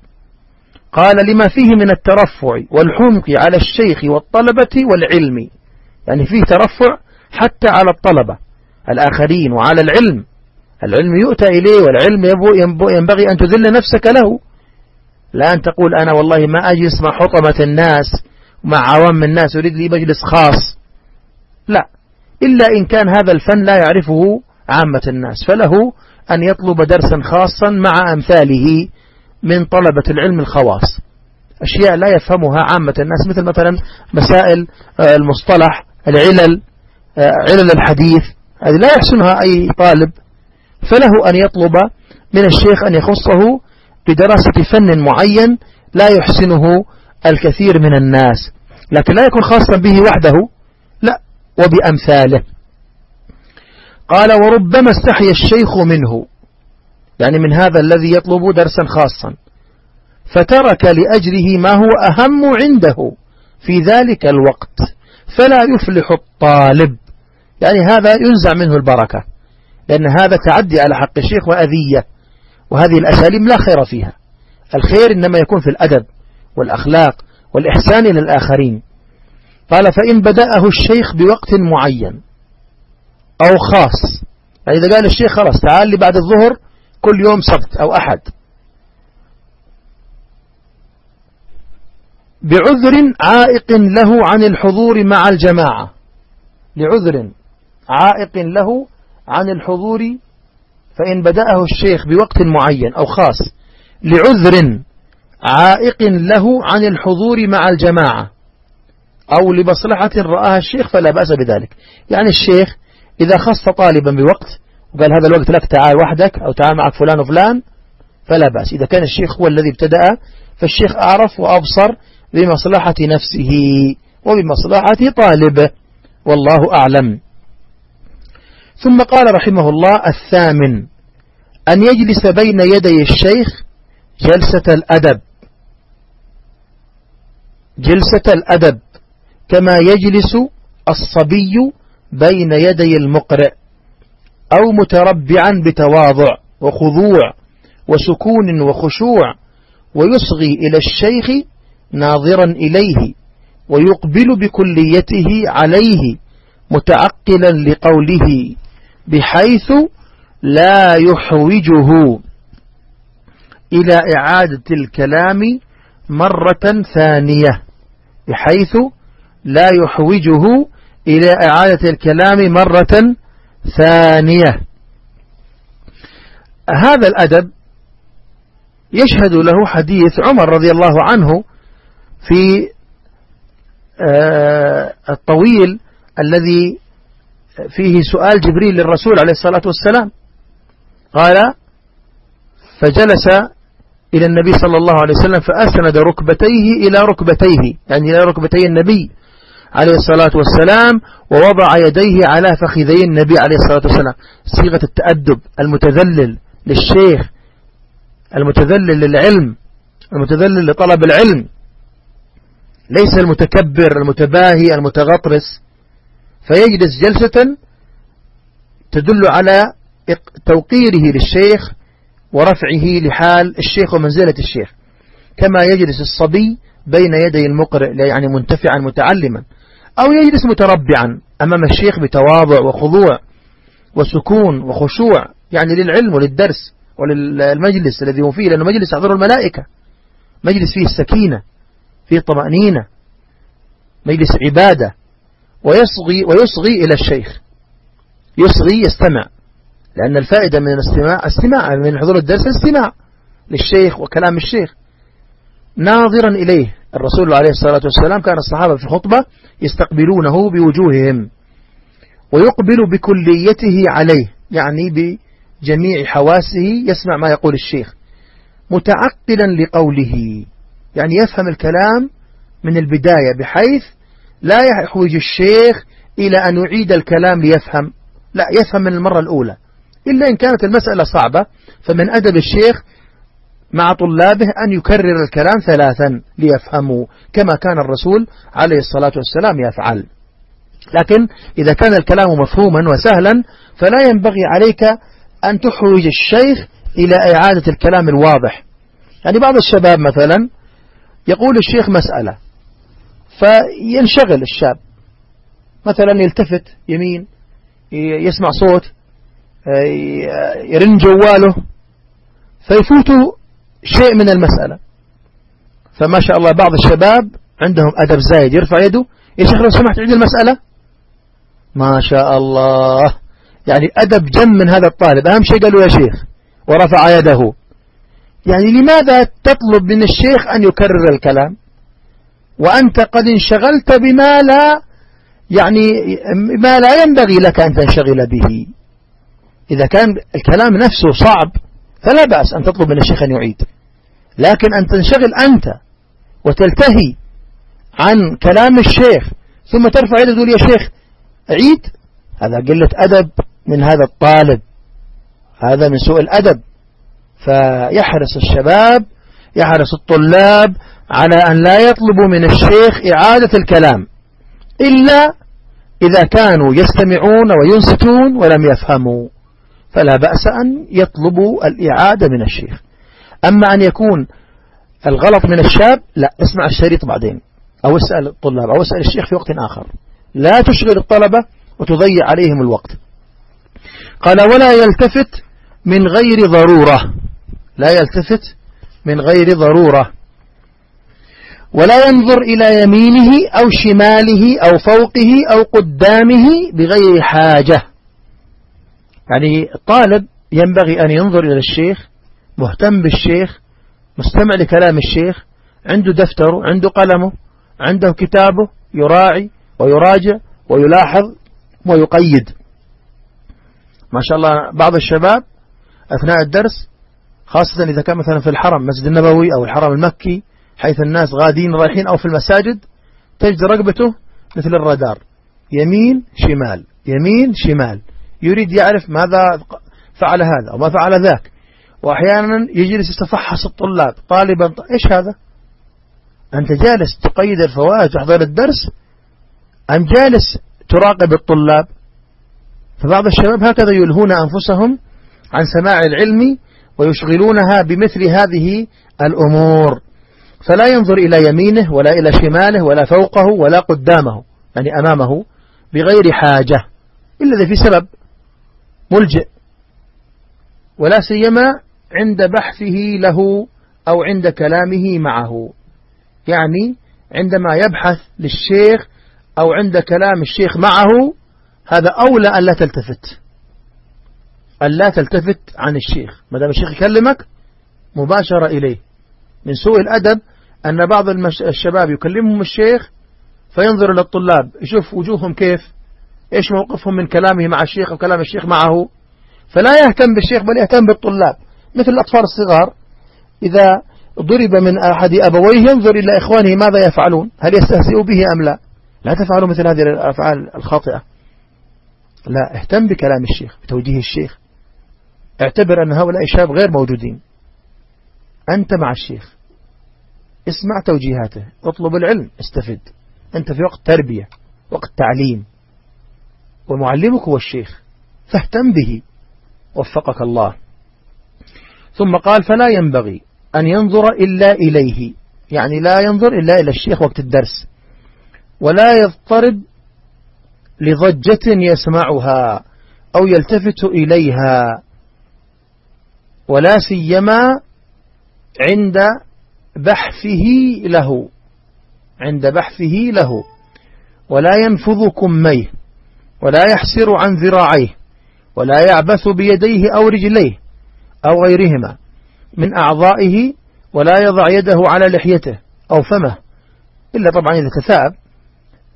قال لما فيه من الترفع والحمق على الشيخ والطلبة والعلم. يعني فيه ترفع حتى على الطلبة الآخرين وعلى العلم. العلم يؤتى إليه والعلم ينبغي أن تذل نفسك له. لا أن تقول أنا والله ما أجلس مع حطمة الناس ومع عوام الناس أريد لي مجلس خاص. لا. إلا إن كان هذا الفن لا يعرفه عامة الناس. فله أن يطلب درسا خاصا مع أمثاله من طلبة العلم الخواص. أشياء لا يفهمها عامة الناس مثل مثلا مسائل آه، المصطلح العلل آه، علل الحديث. هذه لا يحسنها أي طالب. فله أن يطلب من الشيخ أن يخصه بدراسة فن معين لا يحسنه الكثير من الناس لكن لا يكون خاصا به وحده لا وبأمثاله. قال وربما استحي الشيخ منه. يعني من هذا الذي يطلب درسا خاصا. فترك لأجله ما هو أهم عنده في ذلك الوقت فلا يفلح الطالب. يعني هذا ينزع منه البركة لأن هذا تعدي على حق الشيخ وأذية. وهذه الأساليب لا خير فيها. الخير إنما يكون في الأدب والأخلاق والإحسان إلى الآخرين. قال فإن بدأه الشيخ بوقت معين أو خاص. يعني إذا قال الشيخ خلاص تعال لي بعد الظهر كل يوم سبت أو أحد. بعذر عائق له عن الحضور مع الجماعة. لعذر عائق له عن الحضور فإن بدأه الشيخ بوقت معين أو خاص لعذر عائق له عن الحضور مع الجماعة أو لمصلحة رآها الشيخ فلا بأس بذلك. يعني الشيخ إذا خص طالبا بوقت وقال هذا الوقت لك تعال وحدك أو تعال معك فلان وفلان فلا بأس. إذا كان الشيخ هو الذي ابتدأ فالشيخ أعرف وأبصر بمصلحة نفسه وبمصلحة طالبه. والله أعلم. ثم قال رحمه الله الثامن أن يجلس بين يدي الشيخ جلسة الأدب. جلسة الأدب كما يجلس الصبي بين يدي المقرئ أو متربعا بتواضع وخضوع وسكون وخشوع ويصغي إلى الشيخ ناظرا إليه ويقبل بكليته عليه متعقلا لقوله بحيث لا يحوجه إلى إعادة الكلام مرة ثانية بحيث لا يحوجه إلى إعادة الكلام مرة ثانية. هذا الأدب يشهد له حديث عمر رضي الله عنه في آه، الطويل الذي فيه سؤال جبريل للرسول عليه الصلاة والسلام. قال فجلس إلى النبي صلى الله عليه وسلم فأسند ركبتيه إلى ركبتيه يعني إلى ركبتي النبي عليه الصلاة والسلام ووضع يديه على فخذي النبي عليه الصلاة والسلام. صيغة التأدب المتذلل للشيخ المتذلل للعلم المتذلل لطلب العلم. ليس المتكبر المتباهي المتغطرس. فيجلس جلسة تدل على توقيره للشيخ ورفعه لحال الشيخ ومنزلة الشيخ. كما يجلس الصبي بين يدي المقرئ يعني منتفعا متعلما. أو يجلس متربعا أمام الشيخ بتواضع وخضوع وسكون وخشوع يعني للعلم وللدرس وللمجلس الذي هم فيه لأنه مجلس يحضره الملائكة. مجلس فيه السكينة فيه الطمأنينة. مجلس عبادة. ويصغي, ويصغي إلى الشيخ. يصغي يستمع. لأن الفائدة من الاستماع استماع من حضور الدرس الاستماع للشيخ وكلام الشيخ. ناظرا إليه. الرسول عليه الصلاة والسلام كان الصحابة في الخطبة يستقبلونه بوجوههم. ويقبل بكليته عليه. يعني بجميع حواسه يسمع ما يقول الشيخ. متعقلا لقوله. يعني يفهم الكلام من البداية بحيث لا يحوج الشيخ إلى أن يعيد الكلام ليفهم. لا يفهم من المرة الأولى. إلا إن كانت المسألة صعبة فمن أدب الشيخ مع طلابه أن يكرر الكلام ثلاثا ليفهموا كما كان الرسول عليه الصلاة والسلام يفعل. لكن إذا كان الكلام مفهوما وسهلا فلا ينبغي عليك أن تحوج الشيخ إلى إعادة الكلام الواضح. يعني بعض الشباب مثلا يقول الشيخ مسألة. فينشغل الشاب. مثلا يلتفت يمين يسمع صوت يرن جواله فيفوت شيء من المسألة. فما شاء الله بعض الشباب عندهم أدب زايد يرفع يده يا شيخ لو سمحت عيد المسألة. ما شاء الله. يعني أدب جم من هذا الطالب. أهم شيء قالوا يا شيخ ورفع يده. يعني لماذا تطلب من الشيخ أن يكرر الكلام؟ وأنت قد انشغلت بما لا يعني ما لا ينبغي لك أن تنشغل به. إذا كان الكلام نفسه صعب فلا بأس أن تطلب من الشيخ أن يعيد. لكن أن تنشغل أنت وتلتهي عن كلام الشيخ ثم ترفع يدك تقول يا شيخ عيد هذا قلة أدب من هذا الطالب. هذا من سوء الأدب. فيحرص الشباب يحرص الطلاب على أن لا يطلبوا من الشيخ إعادة الكلام إلا إذا كانوا يستمعون وينصتون ولم يفهموا فلا بأس أن يطلبوا الإعادة من الشيخ. أما أن يكون الغلط من الشاب لا اسمع الشريط بعدين أو اسأل الطلاب أو اسأل الشيخ في وقت آخر. لا تشغل الطلبة وتضيع عليهم الوقت. قال ولا يلتفت من غير ضرورة. لا يلتفت من غير ضرورة. ولا ينظر إلى يمينه أو شماله أو فوقه أو قدامه بغير حاجة. يعني الطالب ينبغي أن ينظر إلى الشيخ مهتم بالشيخ مستمع لكلام الشيخ عنده دفتره عنده قلمه عنده كتابه يراعي ويراجع ويلاحظ ويقيد. ما شاء الله بعض الشباب أثناء الدرس خاصة إذا كان مثلا في الحرم مسجد النبوي أو الحرم المكي حيث الناس غادين رايحين أو في المساجد تجد رقبته مثل الرادار. يمين شمال. يمين شمال. يريد يعرف ماذا فعل هذا أو ما فعل ذاك. وأحيانا يجلس يتفحص الطلاب. طالبا إيش هذا؟ أنت جالس تقيد الفوائد تحضر الدرس؟ أم جالس تراقب الطلاب؟ فبعض الشباب هكذا يلهون أنفسهم عن سماع العلم ويشغلونها بمثل هذه الأمور. فلا ينظر إلى يمينه ولا إلى شماله ولا فوقه ولا قدامه يعني أمامه بغير حاجة إلا في سبب ملجئ ولا سيما عند بحثه له أو عند كلامه معه يعني عندما يبحث للشيخ أو عند كلام الشيخ معه هذا أولى أن لا تلتفت أن لا تلتفت عن الشيخ ما دام الشيخ يكلمك مباشرة إليه من سوء الأدب أن بعض الشباب يكلمهم الشيخ فينظر إلى الطلاب يشوف وجوههم كيف إيش موقفهم من كلامه مع الشيخ وكلام الشيخ معه. فلا يهتم بالشيخ بل يهتم بالطلاب مثل الأطفال الصغار. إذا ضرب من أحد أبويه ينظر إلى إخوانه ماذا يفعلون؟ هل يستهزئوا به أم لا؟ لا تفعلوا مثل هذه الأفعال الخاطئة. لا اهتم بكلام الشيخ بتوجيه الشيخ. اعتبر أن هؤلاء الشباب غير موجودين. أنت مع الشيخ. اسمع توجيهاته اطلب العلم استفد. أنت في وقت تربية وقت تعليم. ومعلمك هو الشيخ فاهتم به. وفقك الله. ثم قال فلا ينبغي أن ينظر إلا إليه. يعني لا ينظر إلا إلى الشيخ وقت الدرس. ولا يضطرب لضجة يسمعها أو يلتفت إليها. ولا سيما عند بحثه له عند بحثه له ولا ينفض كميه ولا يحسر عن ذراعيه ولا يعبث بيديه أو رجليه أو غيرهما من أعضائه ولا يضع يده على لحيته أو فمه إلا طبعا إذا تثاب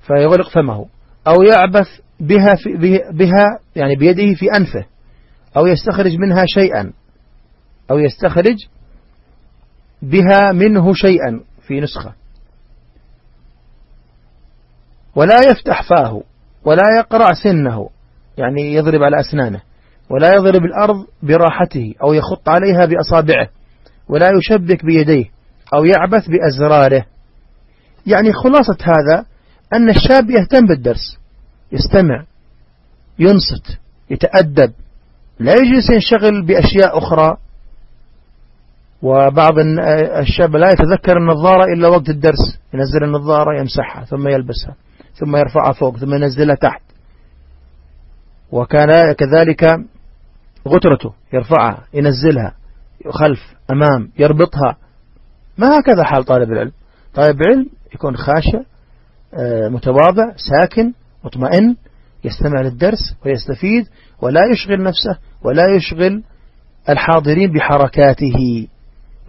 فيغلق فمه أو يعبث بها, في بها يعني بيده في أنفه أو يستخرج منها شيئا أو يستخرج بها منه شيئا في نسخة. ولا يفتح فاه ولا يقرع سنه يعني يضرب على أسنانه ولا يضرب الأرض براحته أو يخط عليها بأصابعه ولا يشبك بيديه أو يعبث بأزراره. يعني خلاصة هذا أن الشاب يهتم بالدرس يستمع ينصت يتأدب لا يجلس ينشغل بأشياء أخرى. وبعض الشاب لا يتذكر النظارة إلا وقت الدرس ينزل النظارة يمسحها ثم يلبسها ثم يرفعها فوق ثم ينزلها تحت. وكان كذلك غترته يرفعها ينزلها خلف أمام يربطها. ما هكذا حال طالب العلم؟ طالب العلم يكون خاشع آه، متواضع ساكن مطمئن يستمع للدرس ويستفيد ولا يشغل نفسه ولا يشغل الحاضرين بحركاته.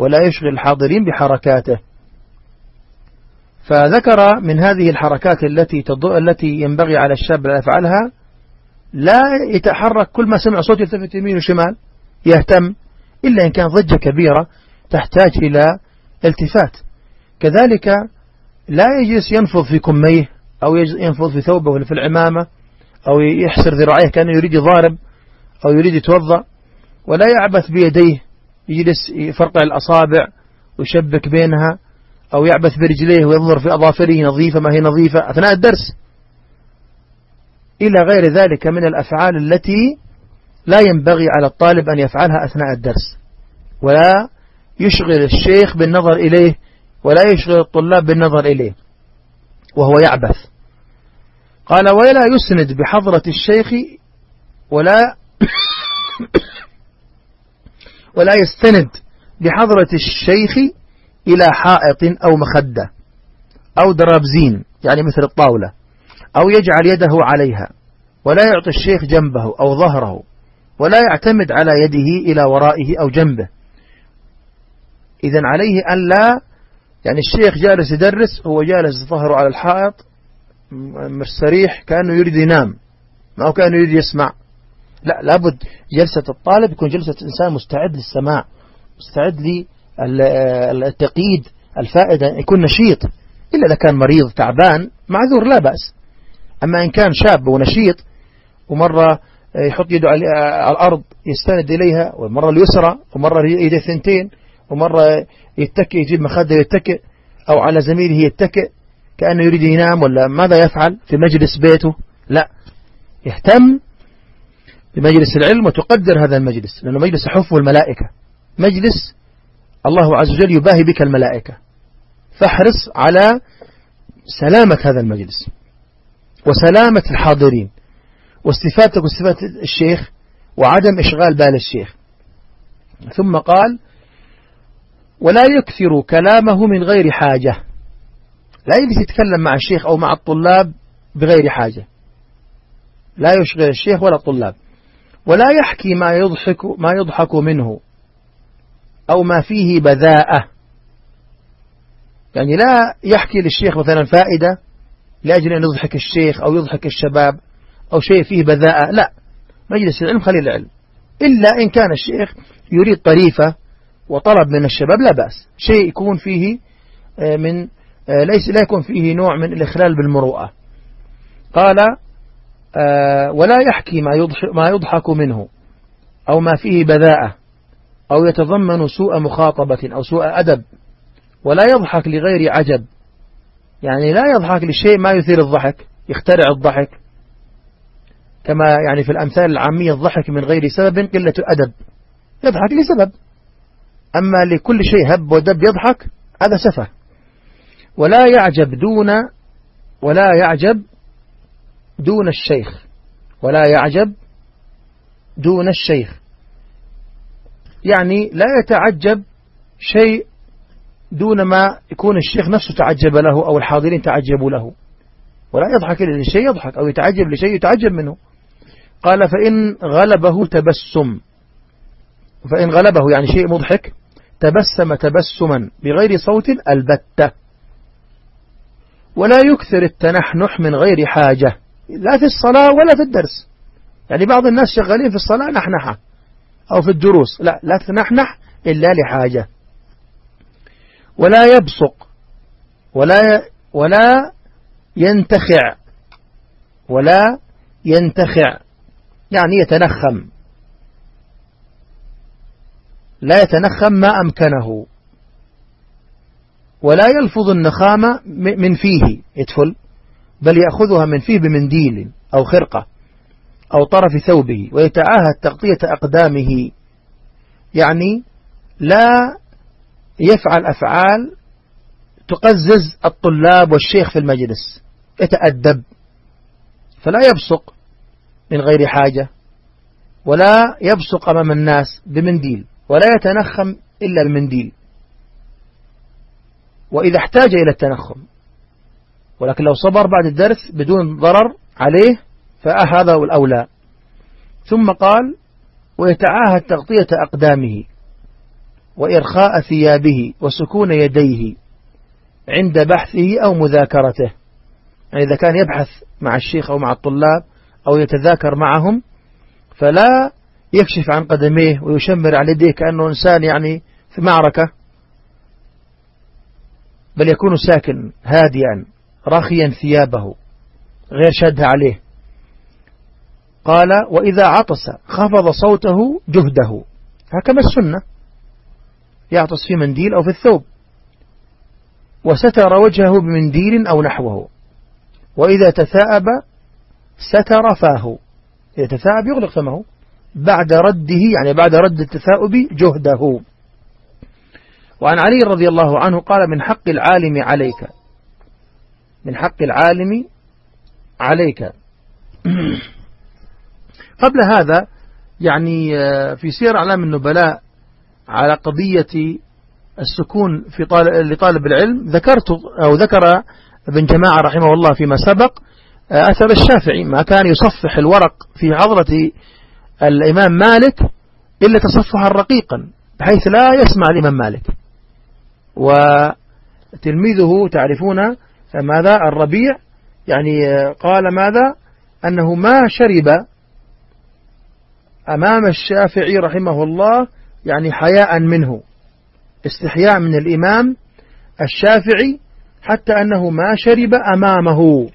ولا يشغل الحاضرين بحركاته. فذكر من هذه الحركات التي التي ينبغي على الشاب أن يفعلها لا يتحرك كل ما سمع صوت يلتفت يمين وشمال يهتم إلا إن كان ضجة كبيرة تحتاج إلى التفات. كذلك لا يجلس ينفض في كميه أو ينفض في ثوبه ولا في العمامة أو يحسر ذراعيه كأنه يريد يضارب أو يريد يتوضأ ولا يعبث بيديه. يجلس يفرقع الأصابع ويشبك بينها أو يعبث برجليه وينظر في أظافره نظيفة ما هي نظيفة أثناء الدرس. إلى غير ذلك من الأفعال التي لا ينبغي على الطالب أن يفعلها أثناء الدرس. ولا يشغل الشيخ بالنظر إليه ولا يشغل الطلاب بالنظر إليه وهو يعبث. قال ولا يسند بحضرة الشيخ ولا ولا يستند بحضرة الشيخ إلى حائط أو مخدة أو درابزين يعني مثل الطاولة أو يجعل يده عليها ولا يعطي الشيخ جنبه أو ظهره ولا يعتمد على يده إلى ورائه أو جنبه. إذا عليه أن لا يعني الشيخ جالس يدرس هو جالس ظهره على الحائط مستريح كأنه يريد ينام ما هو كأنه يريد يسمع. لا لابد جلسة الطالب يكون جلسة إنسان مستعد للسماع مستعد للتقييد الفائدة يكون نشيط. إلا إذا كان مريض تعبان معذور لا بأس. أما إن كان شاب ونشيط ومرة يحط يده على الأرض يستند إليها ومرة اليسرى ومرة يده ثنتين ومرة يتكئ يجيب مخدة يتكئ أو على زميله يتكئ كأنه يريد ينام ولا ماذا يفعل في مجلس بيته؟ لا. يهتم بمجلس العلم وتقدر هذا المجلس لأنه مجلس حفظ الملائكة. مجلس الله عز وجل يباهي بك الملائكة. فاحرص على سلامة هذا المجلس وسلامة الحاضرين واستفادتك واستفادة الشيخ وعدم إشغال بال الشيخ. ثم قال ولا يكثر كلامه من غير حاجة. لا يجلس يتكلم مع الشيخ أو مع الطلاب بغير حاجة. لا يشغل الشيخ ولا الطلاب. ولا يحكي ما يضحك ما يضحك منه أو ما فيه بذاءة. يعني لا يحكي للشيخ مثلا فائدة لأجل أن يضحك الشيخ أو يضحك الشباب أو شيء فيه بذاءة. لا مجلس العلم خليل العلم. إلا إن كان الشيخ يريد طريفة وطلب من الشباب لا بأس. شيء يكون فيه آه، من آه، ليس لا يكون فيه نوع من الإخلال بالمروءة. قال ولا يحكي ما ما يضحك منه أو ما فيه بذاءة أو يتضمن سوء مخاطبة أو سوء أدب ولا يضحك لغير عجب. يعني لا يضحك لشيء ما يثير الضحك يخترع الضحك. كما يعني في الأمثال العامية الضحك من غير سبب قلة أدب يضحك لسبب. أما لكل شيء هب ودب يضحك هذا سفه. ولا يعجب دون ولا يعجب دون الشيخ ولا يعجب دون الشيخ. يعني لا يتعجب شيء دون ما يكون الشيخ نفسه تعجب له أو الحاضرين تعجبوا له. ولا يضحك لشيء يضحك أو يتعجب لشيء يتعجب منه. قال فإن غلبه تبسم. فإن غلبه يعني شيء مضحك. تبسم تبسما بغير صوت البتة. ولا يكثر التنحنح من غير حاجة. لا في الصلاة ولا في الدرس. يعني بعض الناس شغالين في الصلاة نحنحة أو في الدروس. لا لا تنحنح إلا لحاجة. ولا يبصق. ولا ولا ينتخع. ولا ينتخع. يعني يتنخم. لا يتنخم ما أمكنه. ولا يلفظ النخامة من فيه. يدفل بل يأخذها من فيه بمنديل أو خرقة أو طرف ثوبه ويتعاهد تغطية أقدامه. يعني لا يفعل أفعال تقزز الطلاب والشيخ في المجلس يتأدب فلا يبصق من غير حاجة ولا يبصق أمام الناس بمنديل ولا يتنخم إلا بمنديل وإذا احتاج إلى التنخم ولكن لو صبر بعد الدرس بدون ضرر عليه فهذا هو الأولى. ثم قال ويتعاهد تغطية أقدامه وإرخاء ثيابه وسكون يديه عند بحثه أو مذاكرته. يعني إذا كان يبحث مع الشيخ أو مع الطلاب أو يتذاكر معهم فلا يكشف عن قدميه ويشمر على يديه كأنه إنسان يعني في معركة بل يكون ساكن هادئا. راخيا ثيابه غير شد عليه. قال وإذا عطس خفض صوته جهده. هكذا السنة. يعطس في منديل أو في الثوب. وستر وجهه بمنديل أو نحوه. وإذا تثاءب ستر فاه. إذا تثاءب يغلق فمه. بعد رده يعني بعد رد التثاؤب جهده. وعن علي رضي الله عنه قال من حق العالم عليك. من حق العالم عليك. قبل هذا يعني آه، في سير أعلام النبلاء على قضية السكون في طالب لطالب العلم ذكرت أو ذكر ابن جماعة رحمه الله فيما سبق آه، أثر الشافعي ما كان يصفح الورق في حضرة الإمام مالك إلا تصفحا رقيقا بحيث لا يسمع الإمام مالك. وتلميذه تعرفون ماذا؟ الربيع. يعني قال ماذا؟ أنه ما شرب أمام الشافعي رحمه الله يعني حياء منه استحياء من الإمام الشافعي حتى أنه ما شرب أمامه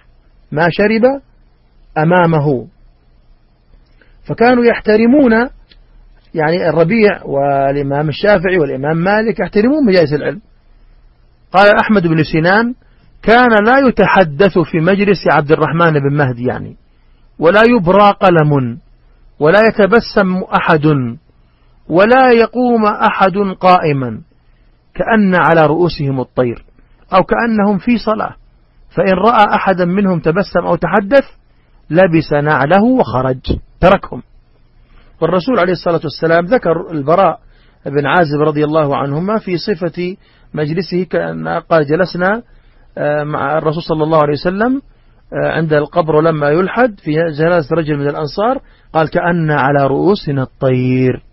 ما شرب أمامه. فكانوا يحترمون يعني الربيع والإمام الشافعي والإمام مالك يحترمون مجالس العلم. قال أحمد بن سنان كان لا يتحدث في مجلس عبد الرحمن بن مهدي يعني ولا يبرى قلم ولا يتبسم أحد ولا يقوم أحد قائما كأن على رؤوسهم الطير أو كأنهم في صلاة فإن رأى أحدا منهم تبسم أو تحدث لبس نعله وخرج تركهم. والرسول عليه الصلاة والسلام ذكر البراء بن عازب رضي الله عنهما في صفة مجلسه كأن قال جلسنا مع الرسول صلى الله عليه وسلم آه، عند القبر لما يلحد في جلسة رجل من الأنصار قال كأن على رؤوسنا الطير.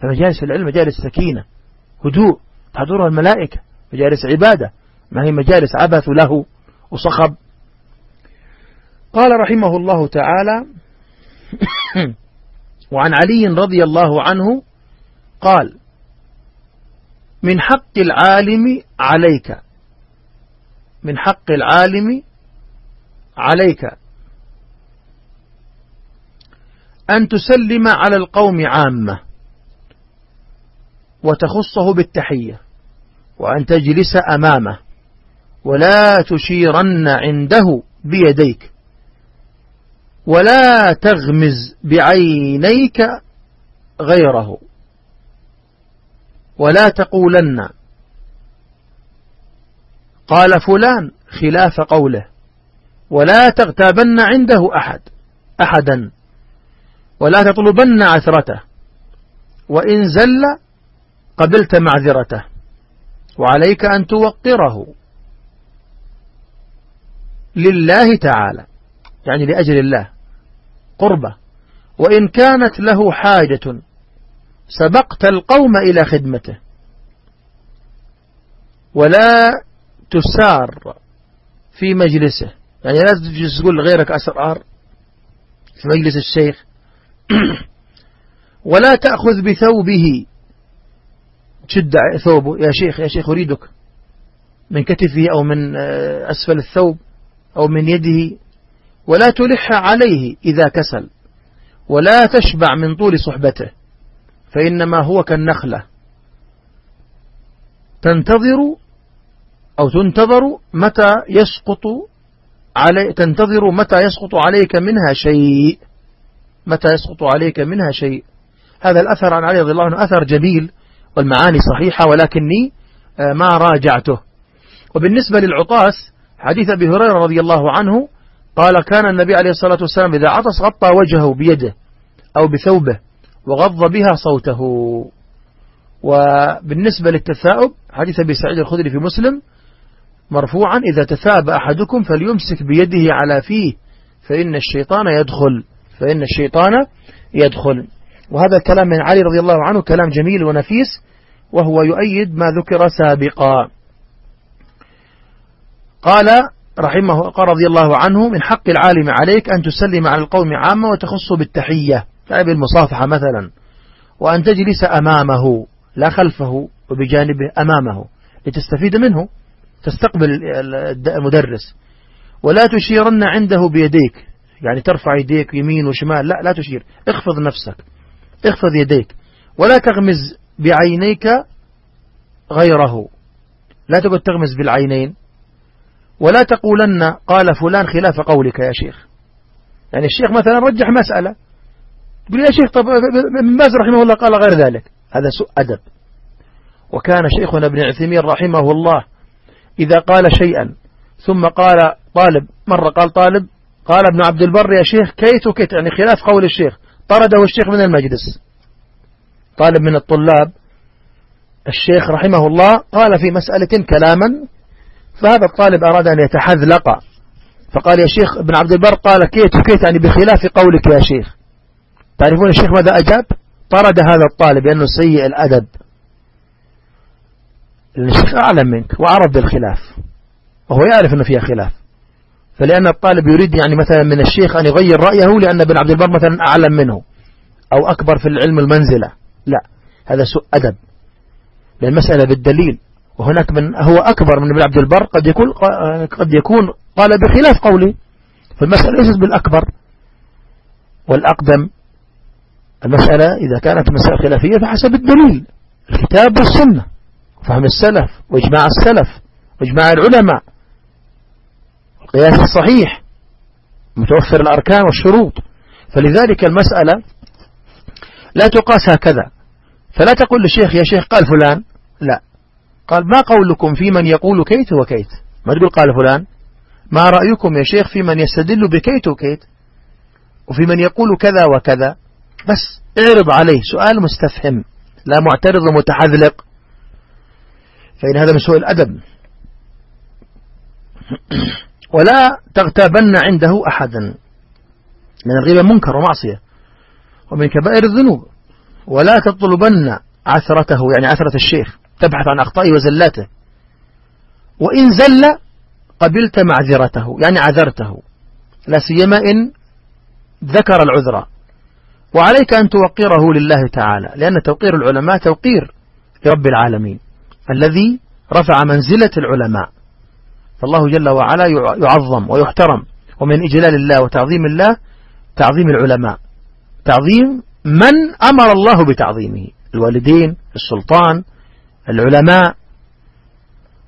فمجالس العلم مجالس سكينة هدوء تحضرها الملائكة مجالس عبادة ما هي مجالس عبث له وصخب. قال رحمه الله تعالى وعن علي رضي الله عنه قال من حق العالم عليك من حق العالم عليك. أن تسلم على القوم عامة. وتخصه بالتحية. وأن تجلس أمامه. ولا تشيرن عنده بيديك. ولا تغمز بعينيك غيره. ولا تقولن قال فلان خلاف قوله ولا تغتابن عنده أحد أحدا ولا تطلبن عثرته وإن زل قبلت معذرته وعليك أن توقره. لله تعالى يعني لأجل الله قربة. وإن كانت له حاجة سبقت القوم إلى خدمته. ولا تسار في مجلسه. يعني لا تجلس تقول لغيرك أسرار في مجلس الشيخ. ولا تأخذ بثوبه. تشد ثوبه. يا شيخ يا شيخ أريدك. من كتفه أو من آه، أسفل الثوب أو من يده. ولا تلح عليه إذا كسل. ولا تشبع من طول صحبته. فإنما هو كالنخلة. تنتظر أو تنتظر متى يسقط علي تنتظر متى يسقط عليك منها شيء. متى يسقط عليك منها شيء. هذا الأثر عن علي رضي الله عنه أثر جميل والمعاني صحيحة ولكني آه، ما راجعته. وبالنسبة للعطاس حديث أبي هريرة رضي الله عنه قال كان النبي عليه الصلاة والسلام إذا عطس غطى وجهه بيده أو بثوبه وغض بها صوته. وبالنسبة للتثاؤب حديث أبي سعيد الخدري في مسلم مرفوعا إذا تثاب أحدكم فليمسك بيده على فيه فإن الشيطان يدخل فإن الشيطان يدخل. وهذا الكلام من علي رضي الله عنه كلام جميل ونفيس وهو يؤيد ما ذكر سابقا. قال رحمه قال رضي الله عنه من حق العالم عليك أن تسلم على القوم عامة وتخصه بالتحية. يعني بالمصافحة مثلا. وأن تجلس أمامه لا خلفه وبجانبه أمامه لتستفيد منه. تستقبل المدرس. ولا تشيرن عنده بيديك. يعني ترفع يديك يمين وشمال. لا لا تشير. اخفض نفسك. اخفض يديك. ولا تغمز بعينيك غيره. لا تقعد تغمز بالعينين. ولا تقولن قال فلان خلاف قولك يا شيخ. يعني الشيخ مثلا رجح مسألة. تقول يا شيخ طب من باز رحمه الله قال غير ذلك. هذا سوء أدب. وكان شيخنا ابن عثيمين رحمه الله إذا قال شيئا. ثم قال طالب مرة قال طالب قال ابن عبد البر يا شيخ كيت وكيت يعني خلاف قول الشيخ. طرده الشيخ من المجلس. طالب من الطلاب. الشيخ رحمه الله قال في مسألة كلاما فهذا الطالب أراد أن يتحذلق. فقال يا شيخ ابن عبد البر قال كيت وكيت يعني بخلاف قولك يا شيخ. تعرفون الشيخ ماذا أجاب؟ طرد هذا الطالب لأنه سيء الأدب. الشيخ أعلم منك وعرف بالخلاف. وهو يعرف أنه فيها خلاف. فلأن الطالب يريد يعني مثلا من الشيخ أن يغير رأيه لأن ابن عبد البر مثلا أعلم منه أو أكبر في العلم المنزلة. لا هذا سوء أدب. للمسألة بالدليل. وهناك من هو أكبر من ابن عبد البر قد يكون قد يكون قال بخلاف قوله. فالمسألة ليست بالأكبر. والأقدم المسألة إذا كانت مسألة خلافية فحسب الدليل. الكتاب والسنة. وفهم السلف وإجماع السلف وإجماع العلماء. القياس الصحيح متوفر الأركان والشروط. فلذلك المسألة لا تقاس هكذا. فلا تقول للشيخ يا شيخ قال فلان. لا. قال ما قولكم في من يقول كيت وكيت؟ ما تقول قال فلان. ما رأيكم يا شيخ في من يستدل بكيت وكيت؟ وفي من يقول كذا وكذا؟ بس اعرض عليه سؤال مستفهم لا معترض ومتحذلق فإن هذا من سوء الأدب. ولا تغتابن عنده أحدا من الغيبة منكر ومعصية ومن كبائر الذنوب. ولا تطلبن عثرته يعني عثرة الشيخ تبحث عن أخطائه وزلاته. وإن زل قبلت معذرته يعني عذرته. لا سيما إن ذكر العذر. وعليك أن توقره لله تعالى لأن توقير العلماء توقير لرب العالمين. الذي رفع منزلة العلماء. فالله جل وعلا يعظم ويحترم. ومن إجلال الله وتعظيم الله تعظيم العلماء. تعظيم من أمر الله بتعظيمه. الوالدين السلطان العلماء.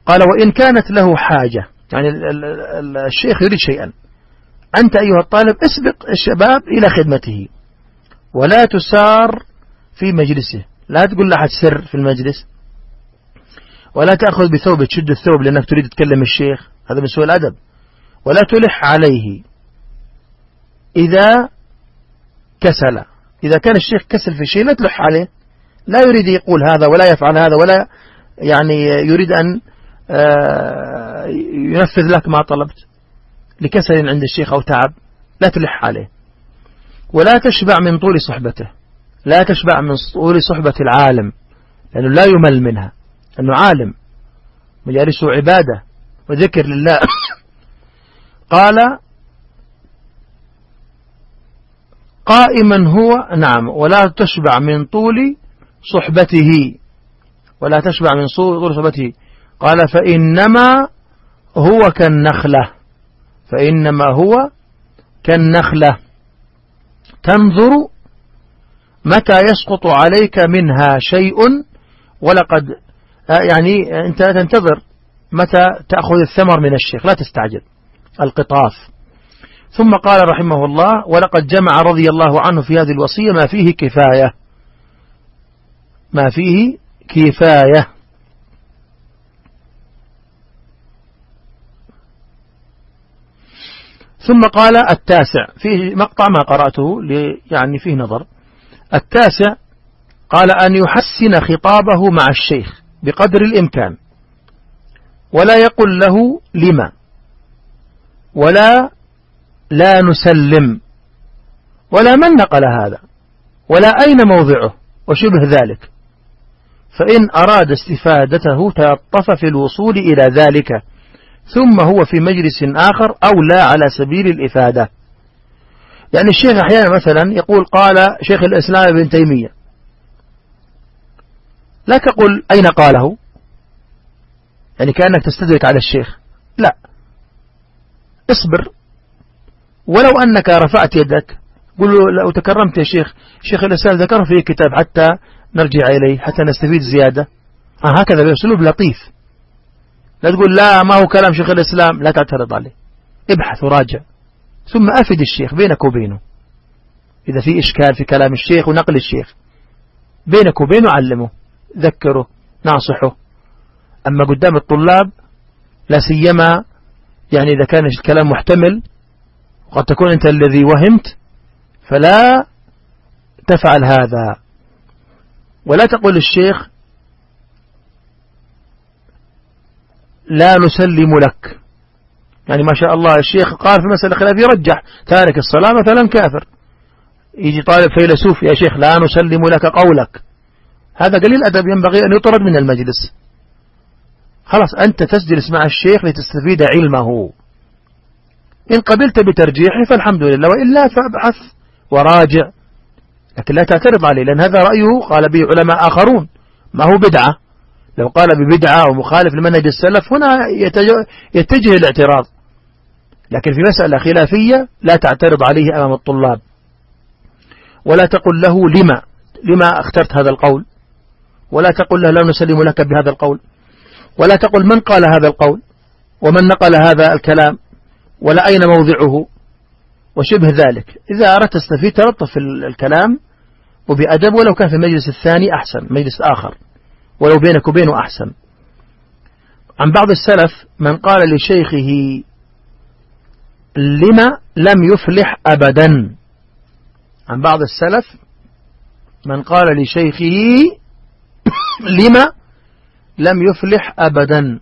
قال وإن كانت له حاجة. يعني الشيخ يريد شيئا. أنت أيها الطالب اسبق الشباب إلى خدمته. ولا تسار في مجلسه. لا تقول له سر في المجلس. ولا تأخذ بثوبه تشد الثوب لأنك تريد تكلم الشيخ. هذا من سوء الأدب. ولا تلح عليه. إذا كسل. إذا كان الشيخ كسل في شيء لا تلح عليه. لا يريد يقول هذا ولا يفعل هذا ولا يعني يريد أن آه، ينفذ لك ما طلبت. لكسل عند الشيخ أو تعب لا تلح عليه. ولا تشبع من طول صحبته. لا تشبع من طول صحبة العالم لأنه لا يمل منها. أنه عالم مجالسه عبادة وذكر لله. قال قائما هو نعم ولا تشبع من طول صحبته ولا تشبع من طول صحبته. قال فإنما هو كالنخلة فإنما هو كالنخلة. تنظر متى يسقط عليك منها شيء ولقد يعني أنت تنتظر متى تأخذ الثمر من الشيخ. لا تستعجل. القطاف. ثم قال رحمه الله ولقد جمع رضي الله عنه في هذه الوصية ما فيه كفاية. ما فيه كفاية. ثم قال التاسع. فيه مقطع ما قرأته يعني فيه نظر. التاسع قال أن يحسن خطابه مع الشيخ. بقدر الإمكان. ولا يقل له لما. ولا لا نسلم. ولا من نقل هذا. ولا أين موضعه. وشبه ذلك. فإن أراد استفادته تلطف في الوصول إلى ذلك. ثم هو في مجلس آخر أو لا على سبيل الإفادة. يعني الشيخ أحيانا مثلا يقول قال شيخ الإسلام ابن تيمية لا تقل أين قاله؟ يعني كأنك تستدرك على الشيخ. لا. اصبر. ولو أنك رفعت يدك قل لو تكرمت يا شيخ شيخ الإسلام ذكر في كتاب حتى نرجع إليه حتى نستفيد زيادة. آه هكذا بأسلوب لطيف. لا تقول لا ما هو كلام شيخ الإسلام. لا تعترض عليه. ابحث وراجع. ثم أفد الشيخ بينك وبينه. إذا في إشكال في كلام الشيخ ونقل الشيخ. بينك وبينه علمه. ذكره ناصحه. أما قدام الطلاب لا سيما يعني إذا كان الكلام محتمل وقد تكون أنت الذي وهمت فلا تفعل هذا. ولا تقول الشيخ لا نسلم لك. يعني ما شاء الله الشيخ قال في مسألة خلاف يرجح تارك الصلاة مثلا كافر. يجي طالب فيلسوف يا شيخ لا نسلم لك قولك. هذا قليل أدب ينبغي أن يطرد من المجلس. خلاص أنت تجلس مع الشيخ لتستفيد علمه. إن قبلت بترجيحه فالحمد لله وإلا فابحث وراجع. لكن لا تعترض عليه لأن هذا رأيه قال به علماء آخرون. ما هو بدعة؟ لو قال ببدعة أو مخالف لمنهج السلف هنا يتجه الاعتراض. لكن في مسألة خلافية لا تعترض عليه أمام الطلاب. ولا تقل له لما لما اخترت هذا القول. ولا تقل له لا نسلم لك بهذا القول. ولا تقل من قال هذا القول ومن نقل هذا الكلام ولا أين موضعه وشبه ذلك. إذا أردت تستفيد تلطف الكلام وبأدب ولو كان في المجلس الثاني أحسن مجلس آخر ولو بينك وبينه أحسن. عن بعض السلف من قال لشيخه لما لم يفلح أبدا. عن بعض السلف من قال لشيخه لما لم يفلح أبدا.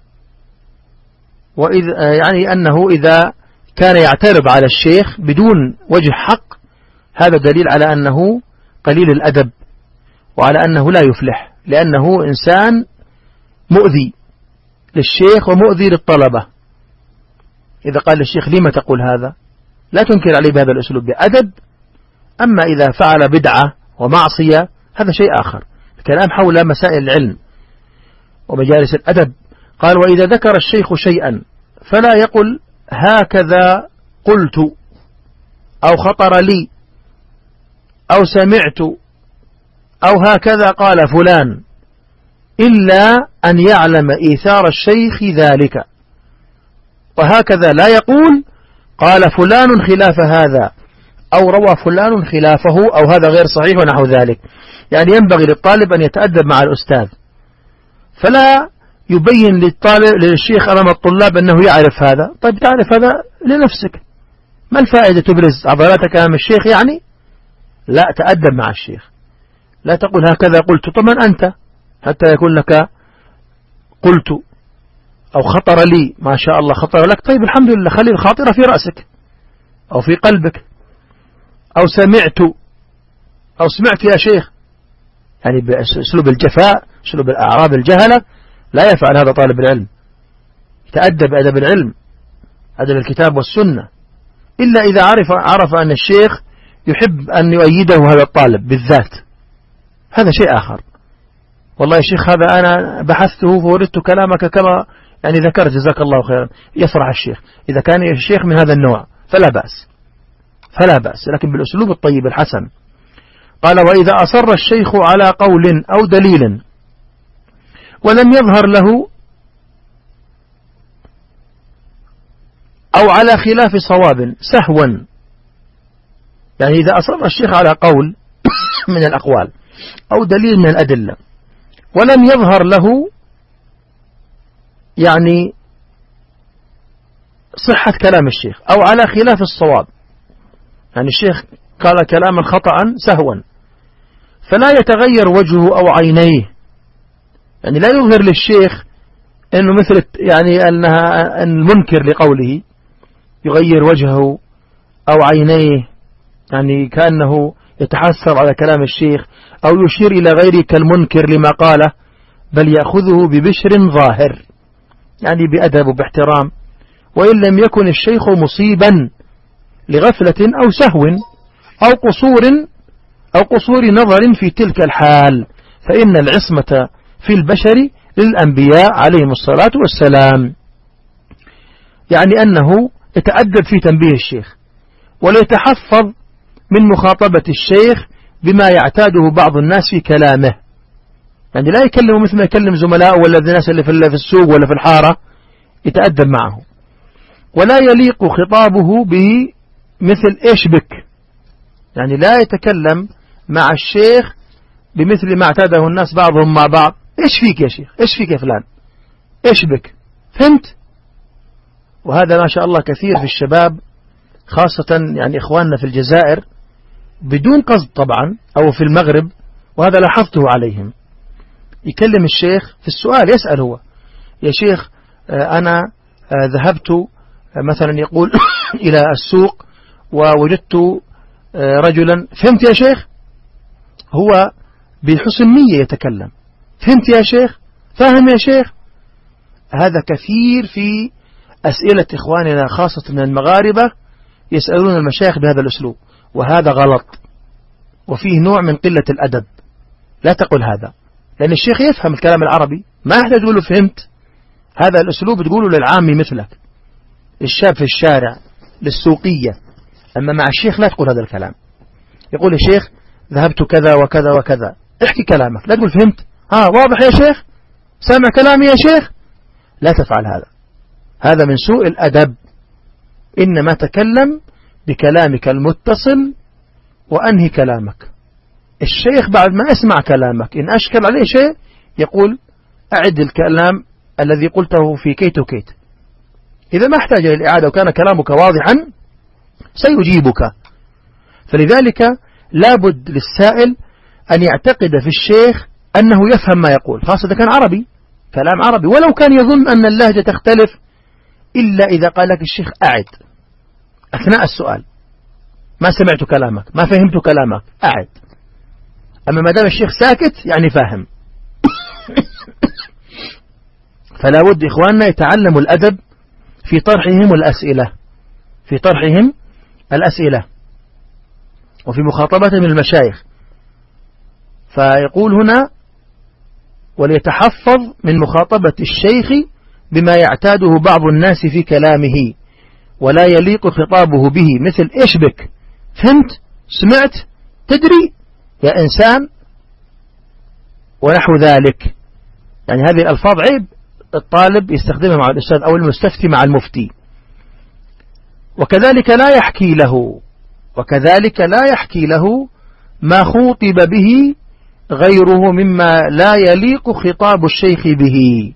وإذا يعني أنه إذا كان يعترض على الشيخ بدون وجه حق هذا دليل على أنه قليل الأدب وعلى أنه لا يفلح لأنه إنسان مؤذي للشيخ ومؤذي للطلبة. إذا قال للشيخ لما تقول هذا؟ لا تنكر عليه بهذا الأسلوب بأدب أما إذا فعل بدعة ومعصية هذا شيء آخر. الكلام حول مسائل العلم ومجالس الأدب. قال وإذا ذكر الشيخ شيئا فلا يقل هكذا قلت أو خطر لي أو سمعت أو هكذا قال فلان إلا أن يعلم إيثار الشيخ ذلك. وهكذا لا يقول قال فلان خلاف هذا أو روى فلان خلافه أو هذا غير صحيح ونحو ذلك. يعني ينبغي للطالب أن يتأدب مع الأستاذ. فلا يبين للطالب للشيخ أمام الطلاب أنه يعرف هذا. طيب تعرف هذا لنفسك. ما الفائدة تبرز عضلاتك أمام الشيخ يعني؟ لا تأدب مع الشيخ. لا تقول هكذا قلت طبعا أنت حتى يكون لك قلت أو خطر لي. ما شاء الله خطر لك. طيب الحمد لله خلي الخاطرة في رأسك أو في قلبك. أو سمعت أو سمعت يا شيخ. يعني بأسلوب الجفاء أسلوب الأعراب الجهلة لا يفعل هذا طالب العلم. يتأدب أدب العلم أدب الكتاب والسنة. إلا إذا عرف, عرف أن الشيخ يحب أن يؤيده هذا الطالب بالذات. هذا شيء آخر. والله يا شيخ هذا أنا بحثته فوردت كلامك كما يعني ذكرت. جزاك الله خيرا. يفرح الشيخ. إذا كان الشيخ من هذا النوع فلا بأس. فلا بأس. لكن بالأسلوب الطيب الحسن. قال وإذا أصر الشيخ على قول أو دليل ولم يظهر له أو على خلاف صواب سهوا يعني إذا أصر الشيخ على قول من الأقوال أو دليل من الأدلة ولم يظهر له يعني صحة كلام الشيخ أو على خلاف الصواب يعني الشيخ قال كلاما خطأ سهوا فلا يتغير وجهه أو عينيه. يعني لا يظهر للشيخ أنه مثل يعني أنها المنكر لقوله يغير وجهه أو عينيه يعني كأنه يتحسر على كلام الشيخ أو يشير إلى غيره كالمنكر لما قاله بل يأخذه ببشر ظاهر يعني بأدب وباحترام. وإن لم يكن الشيخ مصيبا لغفلة أو سهو أو قصور أو قصور نظر في تلك الحال فإن العصمة في البشر للأنبياء عليهم الصلاة والسلام. يعني أنه يتأدب في تنبيه الشيخ وليتحفظ من مخاطبة الشيخ بما يعتاده بعض الناس في كلامه. يعني لا يكلم مثل ما يكلم زملائه ولا الناس اللي في السوق ولا في الحارة يتأدب معه. ولا يليق خطابه به مثل إيش بك. يعني لا يتكلم مع الشيخ بمثل ما اعتاده الناس بعضهم مع بعض. إيش فيك يا شيخ؟ إيش فيك يا فلان؟ إيش بك؟ فهمت؟ وهذا ما شاء الله كثير في الشباب خاصة يعني إخواننا في الجزائر بدون قصد طبعا أو في المغرب وهذا لاحظته عليهم. يكلم الشيخ في السؤال يسأل هو. يا شيخ آه، أنا آه، ذهبت آه، مثلا يقول إلى السوق ووجدت رجلا. فهمت يا شيخ؟ هو بحسن نية يتكلم. فهمت يا شيخ؟ فاهم يا شيخ؟ هذا كثير في أسئلة إخواننا خاصة من المغاربة يسألون المشايخ بهذا الأسلوب وهذا غلط وفيه نوع من قلة الأدب. لا تقل هذا لأن الشيخ يفهم الكلام العربي. ما يحتاج تقول له فهمت. هذا الأسلوب تقوله للعامي مثلك للشاب في الشارع للسوقية. أما مع الشيخ لا تقول هذا الكلام. يقول الشيخ ذهبت كذا وكذا وكذا. احكي كلامك. لا تقول فهمت. ها واضح يا شيخ؟ سامع كلامي يا شيخ؟ لا تفعل هذا. هذا من سوء الأدب. إنما تكلم بكلامك المتصل وأنهي كلامك. الشيخ بعد ما أسمع كلامك إن أشكل عليه شيء يقول أعد الكلام الذي قلته في كيت وكيت. إذا ما احتاج إلى الإعادة وكان كلامك واضحا سيجيبك. فلذلك لابد للسائل أن يعتقد في الشيخ أنه يفهم ما يقول خاصة إذا كان عربي كلام عربي ولو كان يظن أن اللهجة تختلف إلا إذا قال لك الشيخ أعد. أثناء السؤال. ما سمعت كلامك ما فهمت كلامك أعد. أما ما دام الشيخ ساكت يعني فاهم. فلا بد إخواننا يتعلموا الأدب في طرحهم الأسئلة. في طرحهم الأسئلة. وفي مخاطبتهم المشايخ. فيقول هنا وليتحفظ من مخاطبة الشيخ بما يعتاده بعض الناس في كلامه ولا يليق خطابه به مثل إيش بك؟ فهمت؟ سمعت؟ تدري؟ يا إنسان ونحو ذلك. يعني هذه الألفاظ عيب الطالب يستخدمها مع الأستاذ أو المستفتي مع المفتي. وكذلك لا يحكي له. وكذلك لا يحكي له ما خوطب به غيره مما لا يليق خطاب الشيخ به.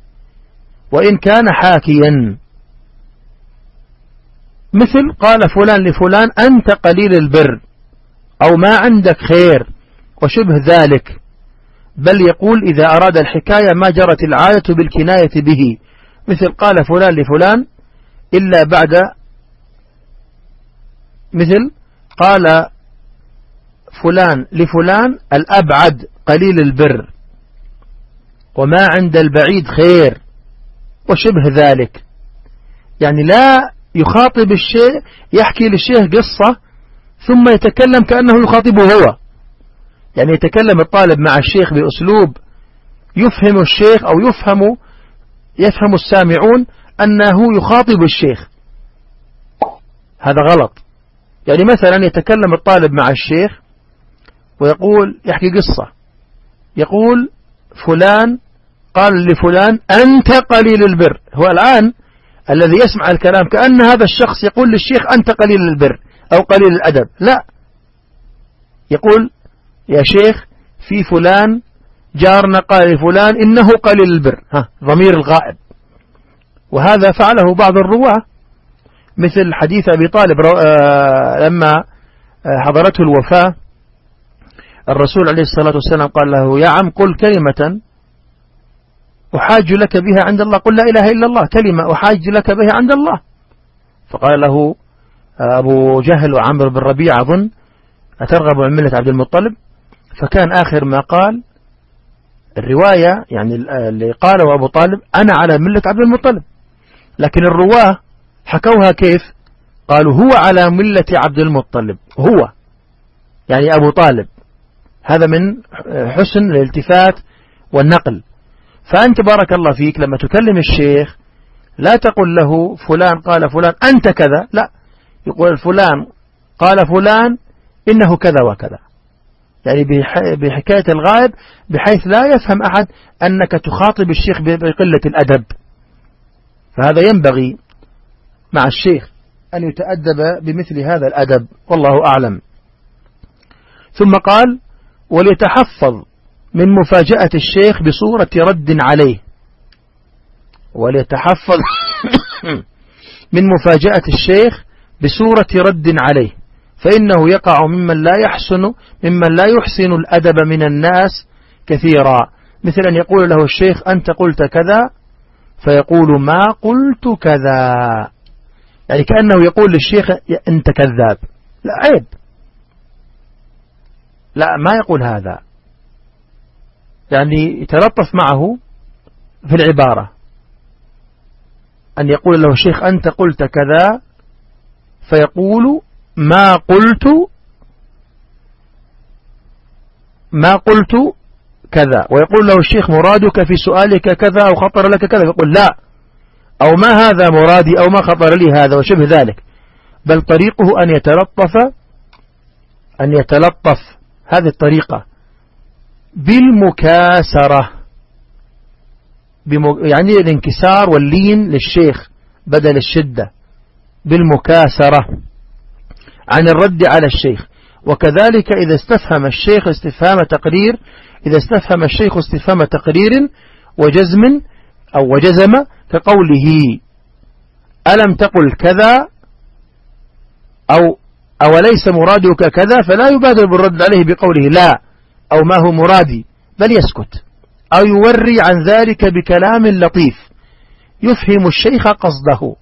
وإن كان حاكيا. مثل قال فلان لفلان أنت قليل البر أو ما عندك خير وشبه ذلك. بل يقول إذا أراد الحكاية ما جرت العادة بالكناية به. مثل قال فلان لفلان إلا بعد مثل قال فلان لفلان الأبعد قليل البر وما عند البعيد خير وشبه ذلك. يعني لا يخاطب الشيء يحكي للشيخ قصة ثم يتكلم كأنه يخاطبه هو. يعني يتكلم الطالب مع الشيخ بأسلوب يفهم الشيخ أو يفهم يفهم السامعون أنه يخاطب الشيخ. هذا غلط. يعني مثلا يتكلم الطالب مع الشيخ ويقول يحكي قصة. يقول فلان قال لفلان أنت قليل البر. هو الآن الذي يسمع الكلام كأن هذا الشخص يقول للشيخ أنت قليل البر أو قليل الأدب. لا. يقول يا شيخ في فلان جارنا قال لفلان إنه قليل البر. ها ضمير الغائب. وهذا فعله بعض الرواة. مثل حديث أبي طالب آه، لما آه، حضرته الوفاة الرسول عليه الصلاة والسلام قال له يا عم قل كلمة أحاج لك بها عند الله. قل لا إله إلا الله كلمة أحاج لك بها عند الله. فقال له آه، أبو جهل وعمر بن ربيع أظن أترغب عن ملة عبد المطلب. فكان آخر ما قال الرواية يعني اللي قاله أبو طالب أنا على ملة عبد المطلب. لكن الرواة حكوها كيف؟ قالوا هو على ملة عبد المطلب هو يعني أبو طالب. هذا من حسن الالتفات والنقل. فأنت بارك الله فيك لما تكلم الشيخ لا تقل له فلان قال فلان أنت كذا لا. يقول فلان قال فلان إنه كذا وكذا. يعني بحكاية الغائب بحيث لا يفهم أحد أنك تخاطب الشيخ بقلة الأدب. فهذا ينبغي مع الشيخ أن يتأدب بمثل هذا الأدب. والله أعلم. ثم قال وليتحفظ من مفاجأة الشيخ بصورة رد عليه. وليتحفظ من مفاجأة الشيخ بصورة رد عليه. فإنه يقع ممن لا يحسن ممن لا يحسن الأدب من الناس كثيرا. مثل أن يقول له الشيخ أنت قلت كذا؟ فيقول ما قلت كذا. يعني كأنه يقول للشيخ أنت كذاب. لا عيب. لا ما يقول هذا. يعني يتلطف معه في العبارة. أن يقول له الشيخ أنت قلت كذا فيقول ما قلت ما قلت كذا. ويقول له الشيخ مرادك في سؤالك كذا أو خطر لك كذا. يقول لا. أو ما هذا مرادي أو ما خطر لي هذا وشبه ذلك. بل طريقه أن يتلطف أن يتلطف هذه الطريقة بالمكاسرة. يعني الانكسار واللين للشيخ بدل الشدة. بالمكاسرة. عن الرد على الشيخ. وكذلك إذا استفهم الشيخ استفهام تقرير إذا استفهم الشيخ استفهام تقرير وجزم أو وجزم كقوله ألم تقل كذا أو أوليس مرادك كذا فلا يبادر بالرد عليه بقوله لا أو ما هو مرادي بل يسكت أو يوري عن ذلك بكلام لطيف يفهم الشيخ قصده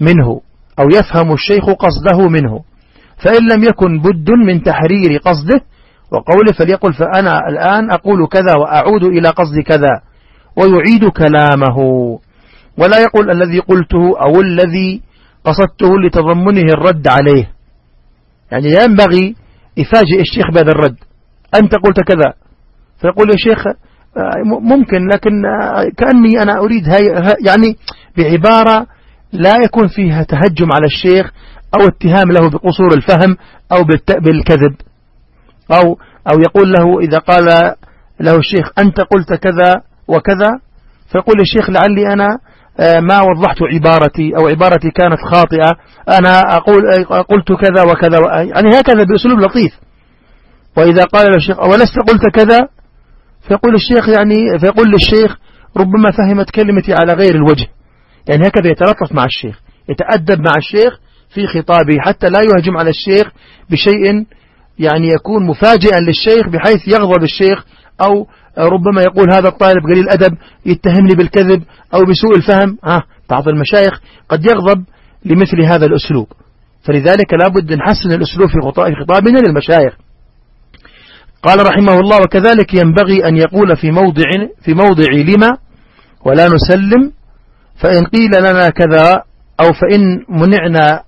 منه أو يفهم الشيخ قصده منه فإن لم يكن بد من تحرير قصده وقوله فليقل فأنا الآن أقول كذا وأعود إلى قصد كذا ويعيد كلامه. ولا يقول الذي قلته أو الذي قصدته لتضمنه الرد عليه. يعني ينبغي يفاجئ الشيخ بهذا الرد. أنت قلت كذا. فيقول يا شيخ ممكن لكن كأني أنا أريد هاي يعني بعبارة لا يكون فيها تهجم على الشيخ أو اتهام له بقصور الفهم أو بالكذب. أو, أو يقول له إذا قال له الشيخ أنت قلت كذا وكذا. فيقول الشيخ لعلي أنا آه، ما وضحت عبارتي أو عبارتي كانت خاطئة. أنا أقول قلت كذا وكذا يعني هكذا بأسلوب لطيف. وإذا قال له الشيخ ولست قلت كذا؟ فيقول الشيخ يعني فيقول للشيخ ربما فهمت كلمتي على غير الوجه. يعني هكذا يتلطف مع الشيخ يتأدب مع الشيخ في خطابه حتى لا يهجم على الشيخ بشيء يعني يكون مفاجئا للشيخ بحيث يغضب الشيخ أو ربما يقول هذا الطالب قليل الأدب يتهمني بالكذب أو بسوء الفهم. ها بعض المشايخ قد يغضب لمثل هذا الأسلوب. فلذلك لابد نحسن الأسلوب في خطابنا للمشايخ. قال رحمه الله وكذلك ينبغي أن يقول في موضع في موضع لما ولا نسلم فإن قيل لنا كذا أو فإن منعنا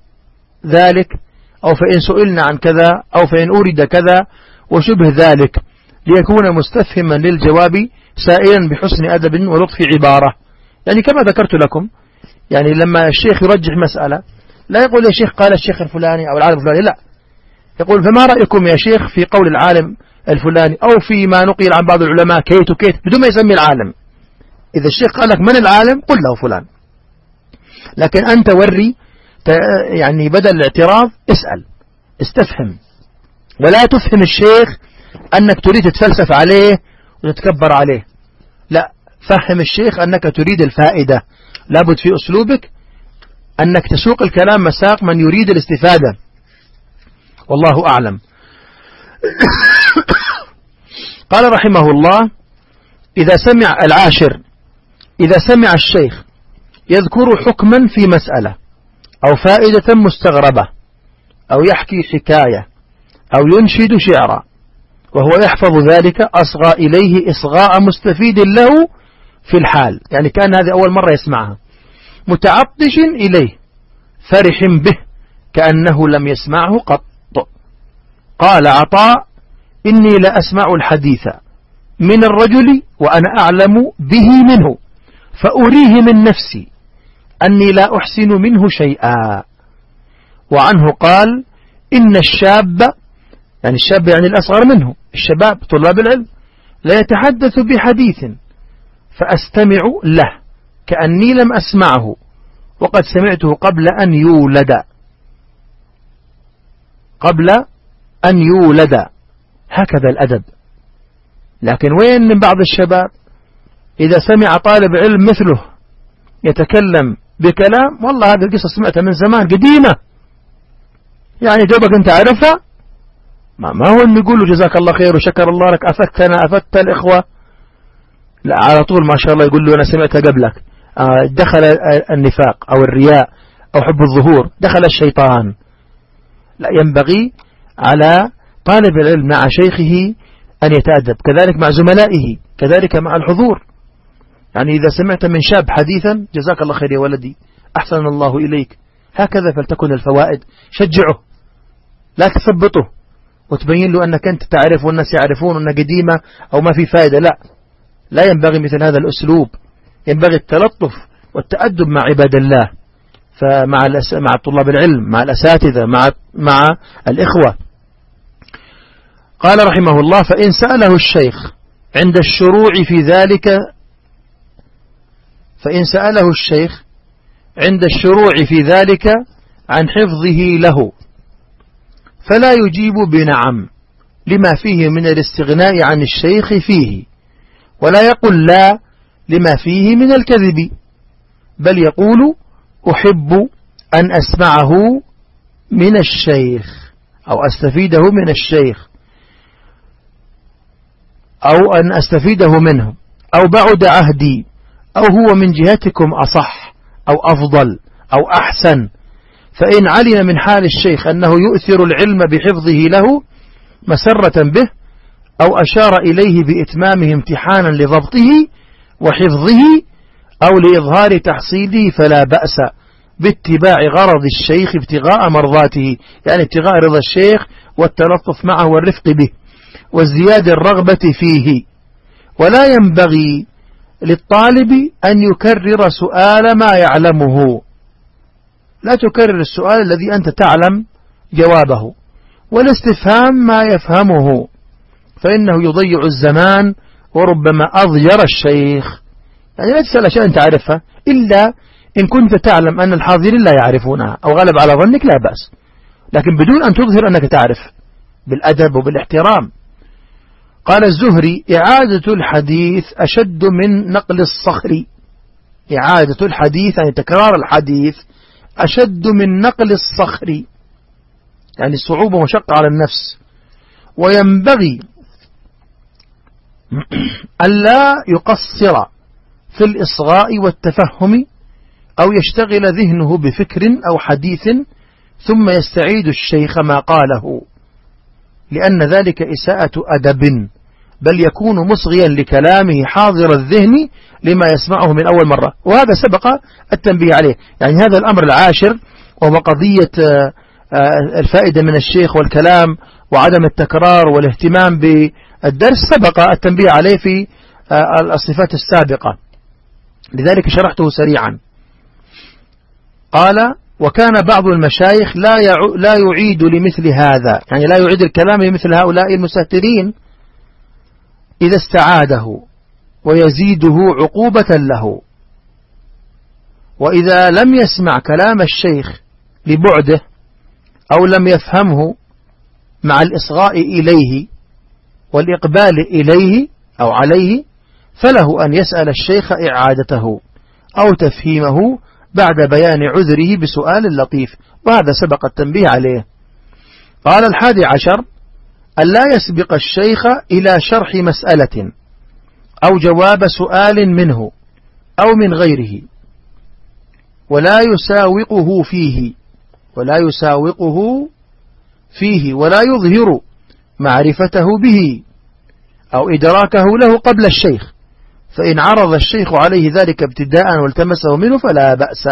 ذلك أو فإن سئلنا عن كذا أو فإن أورد كذا وشبه ذلك. ليكون مستفهما للجواب سائلا بحسن أدب ولطف عبارة. يعني كما ذكرت لكم يعني لما الشيخ يرجح مسألة لا يقول يا شيخ قال الشيخ الفلاني أو العالم الفلاني لا. يقول فما رأيكم يا شيخ في قول العالم الفلاني أو فيما نقل عن بعض العلماء كيت وكيت بدون ما يسمي العالم؟ إذا الشيخ قال لك من العالم قل له فلان. لكن أنت وري يعني بدل الاعتراض اسأل استفهم. ولا تفهم الشيخ أنك تريد تتفلسف عليه وتتكبر عليه. لا فهم الشيخ أنك تريد الفائدة. لابد في أسلوبك أنك تسوق الكلام مساق من يريد الاستفادة. والله أعلم. قال رحمه الله إذا سمع العاشر إذا سمع الشيخ يذكر حكما في مسألة أو فائدة مستغربة أو يحكي حكاية أو ينشد شعرا وهو يحفظ ذلك أصغى إليه إصغاء مستفيد له في الحال. يعني كان هذه أول مرة يسمعها. متعطش إليه فرح به كأنه لم يسمعه قط. قال عطاء إني لأسمع الحديث من الرجل وأنا أعلم به منه فأريه من نفسي أني لا أحسن منه شيئا. وعنه قال إن الشاب يعني الشاب يعني الأصغر منه الشباب طلاب العلم لا يتحدث بحديث فأستمع له كأني لم أسمعه وقد سمعته قبل أن يولد. قبل أن يولد. هكذا الأدب. لكن وين من بعض الشباب إذا سمع طالب علم مثله يتكلم بكلام والله هذه القصة سمعتها من زمان قديمة. يعني جوبك أنت عرفها ما, ما هو اللي يقول له جزاك الله خير وشكر الله لك. أفدتنا أفدت الإخوة؟ لا على طول ما شاء الله يقول له أنا سمعتها قبلك. آه، دخل النفاق أو الرياء أو حب الظهور دخل الشيطان. لا ينبغي على طالب العلم مع شيخه أن يتأدب كذلك مع زملائه كذلك مع الحضور. يعني إذا سمعت من شاب حديثا جزاك الله خير يا ولدي. أحسن الله إليك. هكذا فلتكن الفوائد. شجعه. لا تثبطه. وتبين له أنك أنت تعرف والناس يعرفون أنها قديمة أو ما في فائدة لا. لا ينبغي مثل هذا الأسلوب. ينبغي التلطف والتأدب مع عباد الله. فمع مع طلاب العلم مع الأساتذة مع مع الإخوة. قال رحمه الله فإن سأله الشيخ عند الشروع في ذلك فإن سأله الشيخ عند الشروع في ذلك عن حفظه له. فلا يجيب بنعم لما فيه من الاستغناء عن الشيخ فيه ولا يقول لا لما فيه من الكذب بل يقول أحب أن أسمعه من الشيخ أو أستفيده من الشيخ أو أن أستفيده منه أو بعد عهدي أو هو من جهتكم أصح أو أفضل أو أحسن. فإن علم من حال الشيخ أنه يؤثر العلم بحفظه له مسرة به أو أشار إليه بإتمامه امتحانا لضبطه وحفظه أو لإظهار تحصيله فلا بأس باتباع غرض الشيخ ابتغاء مرضاته يعني ابتغاء رضا الشيخ والتلطف معه والرفق به وازدياد الرغبة فيه. ولا ينبغي للطالب أن يكرر سؤال ما يعلمه. لا تكرر السؤال الذي أنت تعلم جوابه والاستفهام ما يفهمه فإنه يضيع الزمان وربما أضجر الشيخ. يعني لا تسأل أشياء أنت عارفها إلا إن كنت تعلم أن الحاضرين لا يعرفونها أو غلب على ظنك لا بأس. لكن بدون أن تظهر أنك تعرف بالأدب وبالاحترام. قال الزهري إعادة الحديث أشد من نقل الصخر. إعادة الحديث يعني تكرار الحديث أشد من نقل الصخر. يعني صعوبة وشقة على النفس. وينبغي ألا يقصر في الإصغاء والتفهم أو يشتغل ذهنه بفكر أو حديث ثم يستعيد الشيخ ما قاله. لأن ذلك إساءة أدب. بل يكون مصغيا لكلامه حاضر الذهن لما يسمعه من أول مرة. وهذا سبق التنبيه عليه. يعني هذا الأمر العاشر وهو قضية آه، آه، الفائدة من الشيخ والكلام وعدم التكرار والاهتمام بالدرس سبق التنبيه عليه في آه، الصفات السابقة. لذلك شرحته سريعا. قال وكان بعض المشايخ لا لا يعيد لمثل هذا. يعني لا يعيد الكلام لمثل هؤلاء المستهترين إذا استعاده ويزيده عقوبة له. وإذا لم يسمع كلام الشيخ لبعده أو لم يفهمه مع الإصغاء إليه والإقبال إليه أو عليه فله أن يسأل الشيخ إعادته أو تفهيمه بعد بيان عذره بسؤال لطيف وهذا سبق التنبيه عليه. قال الحادي عشر أن لا يسبق الشيخ إلى شرح مسألة أو جواب سؤال منه أو من غيره ولا يساوقه فيه ولا يساوقه فيه ولا يظهر معرفته به أو إدراكه له قبل الشيخ فإن عرض الشيخ عليه ذلك ابتداء والتمسه منه فلا بأس.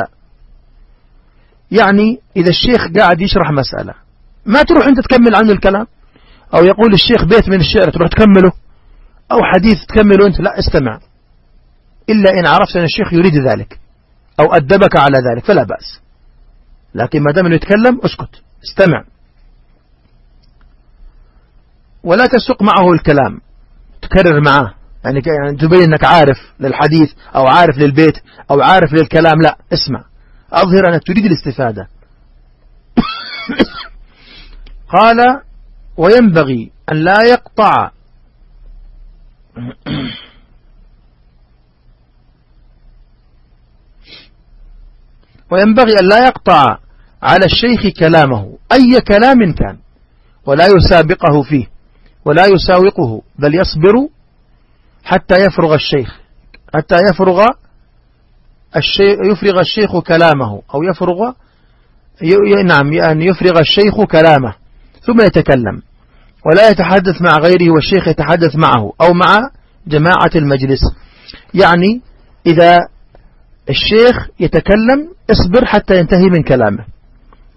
يعني إذا الشيخ قاعد يشرح مسألة ما تروح أنت تكمل عنه الكلام؟ أو يقول الشيخ بيت من الشعر تروح تكمله أو حديث تكمله أنت لا استمع. إلا إن عرفت أن الشيخ يريد ذلك أو أدبك على ذلك فلا بأس. لكن ما دام يتكلم اسكت استمع. ولا تسق معه الكلام تكرر معه. يعني يعني تبين أنك عارف للحديث أو عارف للبيت أو عارف للكلام لا اسمع. أظهر أنك تريد الاستفادة. قال وينبغي أن لا يقطع وينبغي أن لا يقطع على الشيخ كلامه. أي كلام كان. ولا يسابقه فيه. ولا يساوقه. بل يصبر حتى يفرغ الشيخ. حتى يفرغ الشيخ يفرغ الشيخ كلامه. أو يفرغ نعم يعني يفرغ الشيخ كلامه. ثم يتكلم. ولا يتحدث مع غيره والشيخ يتحدث معه أو مع جماعة المجلس. يعني إذا الشيخ يتكلم اصبر حتى ينتهي من كلامه.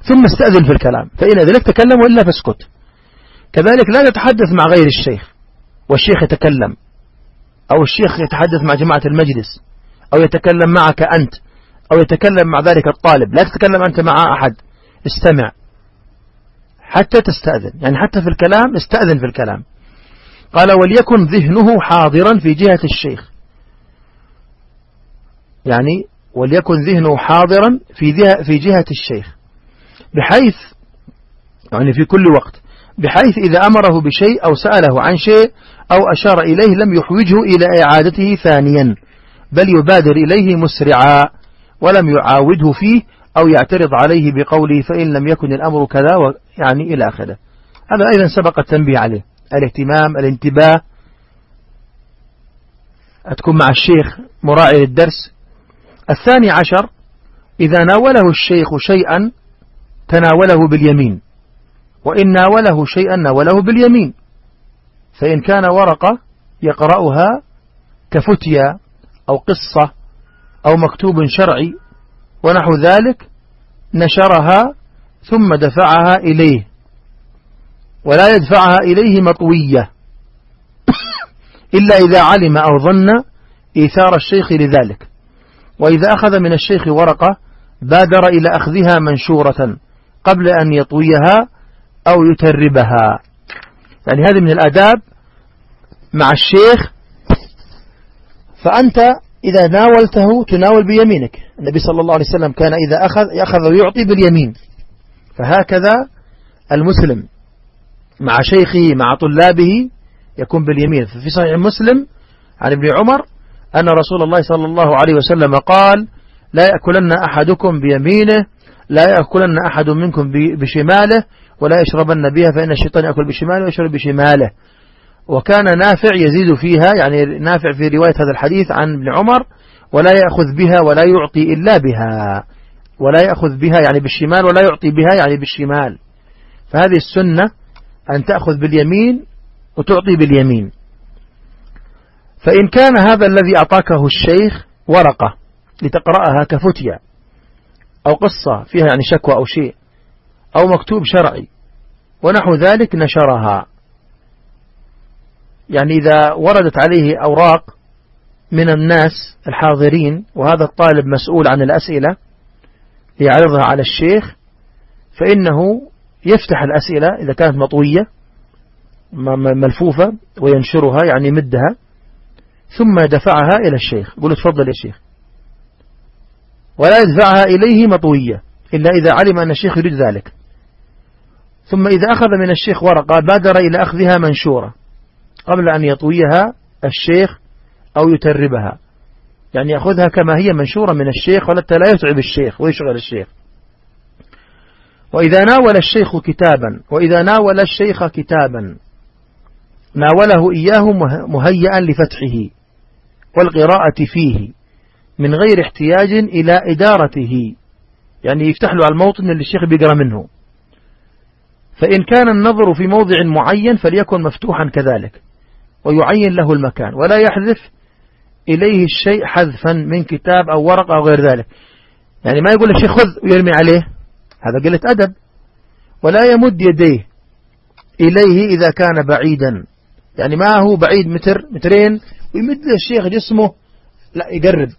ثم استأذن في الكلام. فإن ذلك تكلم وإلا فاسكت. كذلك لا تتحدث مع غير الشيخ والشيخ يتكلم. أو الشيخ يتحدث مع جماعة المجلس. أو يتكلم معك أنت. أو يتكلم مع ذلك الطالب. لا تتكلم أنت مع أحد. استمع. حتى تستأذن. يعني حتى في الكلام استأذن في الكلام. قال وليكن ذهنه حاضرا في جهة الشيخ. يعني وليكن ذهنه حاضرا في في جهة الشيخ. بحيث يعني في كل وقت بحيث إذا أمره بشيء أو سأله عن شيء أو أشار إليه لم يحوجه إلى إعادته ثانيا بل يبادر إليه مسرعا ولم يعاوده فيه أو يعترض عليه بقوله فإن لم يكن الأمر كذا يعني إلى آخره. هذا أيضا سبق التنبيه عليه. الاهتمام الانتباه. تكون مع الشيخ مراعي للدرس. الثاني عشر إذا ناوله الشيخ شيئا تناوله باليمين. وإن ناوله شيئا ناوله باليمين. فإن كان ورقة يقرأها كفتيا أو قصة أو مكتوب شرعي ونحو ذلك نشرها ثم دفعها إليه. ولا يدفعها إليه مطوية. إلا إذا علم أو ظن إيثار الشيخ لذلك. وإذا أخذ من الشيخ ورقة بادر إلى أخذها منشورة قبل أن يطويها أو يتربها. يعني هذه من الآداب مع الشيخ. فأنت إذا ناولته تناول بيمينك. النبي صلى الله عليه وسلم كان إذا أخذ يأخذ ويعطي باليمين. فهكذا المسلم مع شيخه مع طلابه يكون باليمين. ففي صحيح مسلم عن ابن عمر أن رسول الله صلى الله عليه وسلم قال لا يأكلن أحدكم بيمينه لا يأكلن أحد منكم بشماله ولا يشربن بها فإن الشيطان يأكل بشماله ويشرب بشماله. وكان نافع يزيد فيها يعني نافع في رواية هذا الحديث عن ابن عمر ولا يأخذ بها ولا يعطي إلا بها ولا يأخذ بها يعني بالشمال ولا يعطي بها يعني بالشمال. فهذه السنة أن تأخذ باليمين وتعطي باليمين. فإن كان هذا الذي أعطاكه الشيخ ورقة لتقرأها كفتية أو قصة فيها يعني شكوى أو شيء أو مكتوب شرعي ونحو ذلك نشرها. يعني إذا وردت عليه أوراق من الناس الحاضرين وهذا الطالب مسؤول عن الأسئلة ليعرضها على الشيخ فإنه يفتح الأسئلة إذا كانت مطوية ملفوفة وينشرها يعني مدها ثم دفعها إلى الشيخ قل تفضل يا شيخ. ولا يدفعها إليه مطوية إلا إذا علم أن الشيخ يريد ذلك. ثم إذا أخذ من الشيخ ورقة بادر إلى أخذها منشورة. قبل أن يطويها الشيخ أو يتربها. يعني يأخذها كما هي منشورة من الشيخ ولتا لا يتعب الشيخ ويشغل الشيخ. وإذا ناول الشيخ كتابا وإذا ناول الشيخ كتابا ناوله إياه مهيئا لفتحه والقراءة فيه من غير احتياج إلى إدارته. يعني يفتح له على الموطن اللي الشيخ بيقرأ منه. فإن كان النظر في موضع معين فليكن مفتوحا كذلك. ويعين له المكان. ولا يحذف إليه الشيء حذفا من كتاب أو ورقة أو غير ذلك. يعني ما يقول الشيخ خذ ويرمي عليه. هذا قلة أدب. ولا يمد يديه إليه إذا كان بعيدا. يعني ما هو بعيد متر مترين ويمد الشيخ جسمه لا يقرب.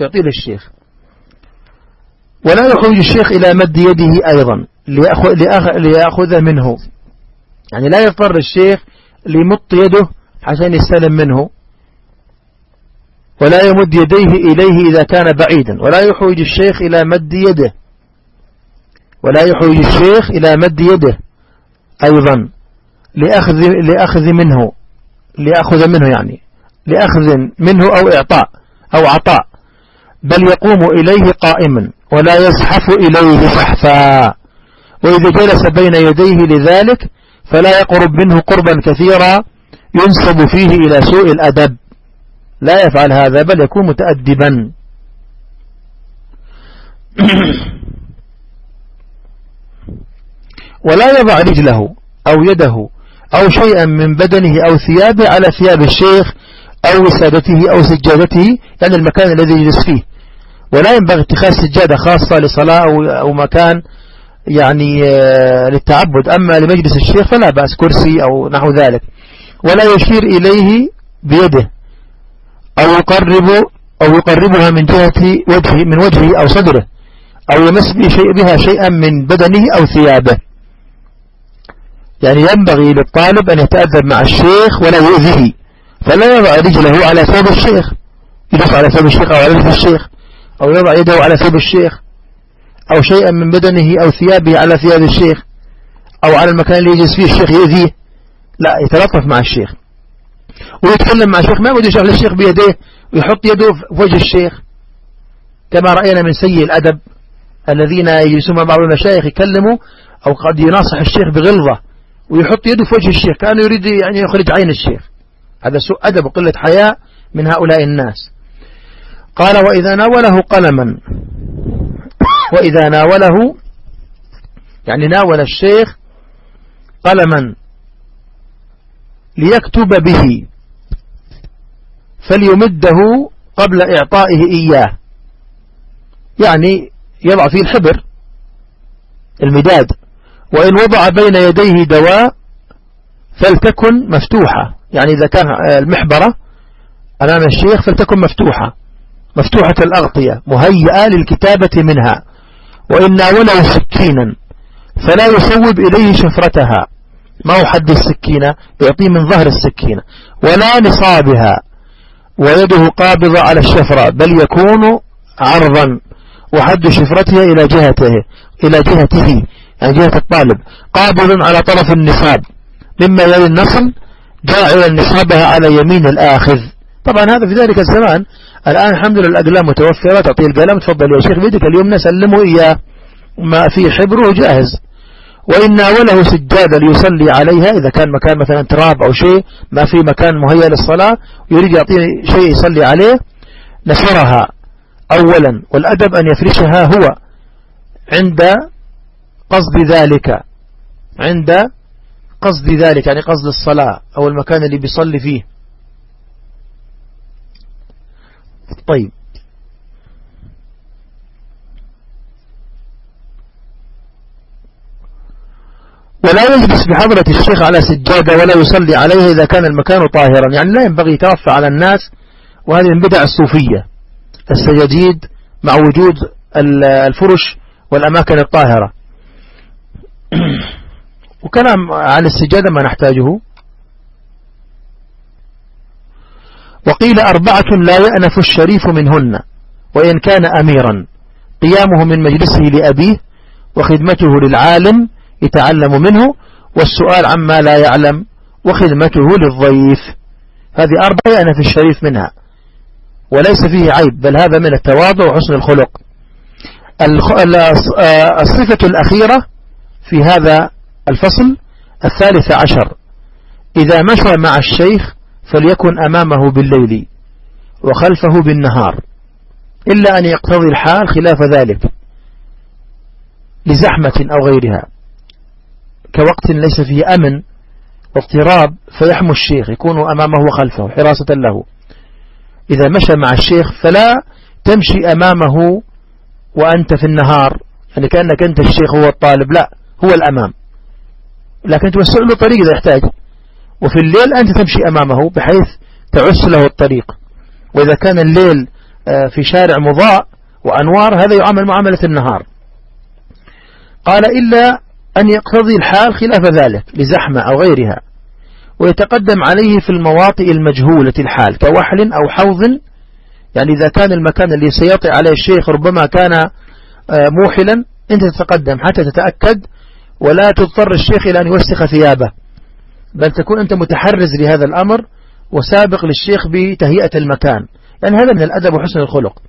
يعطيه للشيخ. ولا يخرج الشيخ إلى مد يده أيضا ليأخذ منه. يعني لا يضطر الشيخ ليمط يده عشان يستلم منه. ولا يمد يديه إليه إذا كان بعيدا. ولا يحوج الشيخ إلى مد يده. ولا يحوج الشيخ إلى مد يده أيضا. لأخذ, لأخذ منه. لأخذ منه يعني. لأخذ منه أو إعطاء أو عطاء. بل يقوم إليه قائما. ولا يزحف إليه زحفا. وإذا جلس بين يديه لذلك فلا يقرب منه قربا كثيرا. ينسب فيه إلى سوء الأدب. لا يفعل هذا بل يكون متأدبا. ولا يضع رجله أو يده أو شيئا من بدنه أو ثيابه على ثياب الشيخ أو وسادته أو سجادته يعني المكان الذي يجلس فيه. ولا ينبغي اتخاذ سجادة خاصة لصلاة أو مكان يعني آه، للتعبد. أما لمجلس الشيخ فلا بأس كرسي أو نحو ذلك. ولا يشير إليه بيده. أو يقرب أو يقربها من جهة وجهه من وجهه أو صدره. أو يمس بها شيئا من بدنه أو ثيابه. يعني ينبغي للطالب أن يتأذب مع الشيخ ولا يؤذيه. فلا يضع رجله على ثوب الشيخ. يدفع على ثوب الشيخ أو على رجل الشيخ. أو يضع يده على ثوب الشيخ. أو شيئا من بدنه أو ثيابه على ثياب الشيخ. أو على المكان اللي يجلس فيه الشيخ يؤذيه. لا يتلطف مع الشيخ. ويتكلم مع الشيخ ما يقول يشرح للشيخ بيديه ويحط يده في وجه الشيخ. كما رأينا من سيء الأدب الذين مع بعض المشايخ يكلموا أو قد يناصح الشيخ بغلظة ويحط يده في وجه الشيخ كأنه يريد يعني يخرج عين الشيخ. هذا سوء أدب وقلة حياء من هؤلاء الناس. قال وإذا ناوله قلما. وإذا ناوله يعني ناول الشيخ قلما. ليكتب به فليمده قبل إعطائه إياه. يعني يضع فيه الحبر المداد وإن وضع بين يديه دواء فلتكن مفتوحة. يعني إذا كان المحبرة أمام الشيخ فلتكن مفتوحة مفتوحة الأغطية مهيئة للكتابة منها. وإن ناوله سكينا فلا يصوب إليه شفرتها. ما هو حد السكينة؟ يعطيه من ظهر السكينة. ولا نصابها. ويده قابضة على الشفرة. بل يكون عرضا. وحد شفرتها إلى جهته. إلى جهته. يعني جهة الطالب. قابض على طرف النصاب. مما يلي النصل جاعلا نصابها على يمين الآخذ. طبعا هذا في ذلك الزمان. الآن الحمد لله الأقلام متوفرة تعطيه القلم. تفضل يا شيخ. بيدك اليمنى سلمه إياه. ما في حبره جاهز وإن ناوله سجادة ليصلي عليها إذا كان مكان مثلا تراب أو شيء ما في مكان مهيأ للصلاة ويريد يعطيه شيء يصلي عليه نشرها أولا. والأدب أن يفرشها هو عند قصد ذلك عند قصد ذلك يعني قصد الصلاة أو المكان اللي بيصلي فيه. طيب. ولا يجلس بحضرة الشيخ على سجادة ولا يصلي عليها إذا كان المكان طاهرا. يعني لا ينبغي يتوفى على الناس وهذه من بدع الصوفية. السجاديد مع وجود الفرش والأماكن الطاهرة. وكلام عن السجادة ما نحتاجه. وقيل أربعة لا يأنف الشريف منهن وإن كان أميرا. قيامه من مجلسه لأبيه وخدمته للعالم يتعلم منه والسؤال عما لا يعلم وخدمته للضيف. هذه أربعة يأنف الشريف منها وليس فيه عيب بل هذا من التواضع وحسن الخلق. الصفة الأخيرة في هذا الفصل الثالث عشر. إذا مشى مع الشيخ فليكن أمامه بالليل وخلفه بالنهار إلا أن يقتضي الحال خلاف ذلك لزحمة أو غيرها. كوقت ليس فيه أمن واضطراب فيحمو الشيخ يكون أمامه وخلفه حراسة له. إذا مشى مع الشيخ فلا تمشي أمامه وأنت في النهار يعني كأنك أنت الشيخ هو الطالب لا هو الأمام. لكن توسع له طريق إذا يحتاج. وفي الليل أنت تمشي أمامه بحيث تعس له الطريق. وإذا كان الليل آه، في شارع مضاء وأنوار هذا يعامل معاملة النهار. قال إلا أن يقتضي الحال خلاف ذلك لزحمة أو غيرها ويتقدم عليه في المواطئ المجهولة الحال كوحل أو حوض. يعني إذا كان المكان اللي سيطئ عليه الشيخ ربما كان آه، موحلا أنت تتقدم حتى تتأكد ولا تضطر الشيخ إلى أن يوسخ ثيابه. بل تكون أنت متحرز لهذا الأمر وسابق للشيخ بتهيئة المكان. يعني هذا من الأدب وحسن الخلق.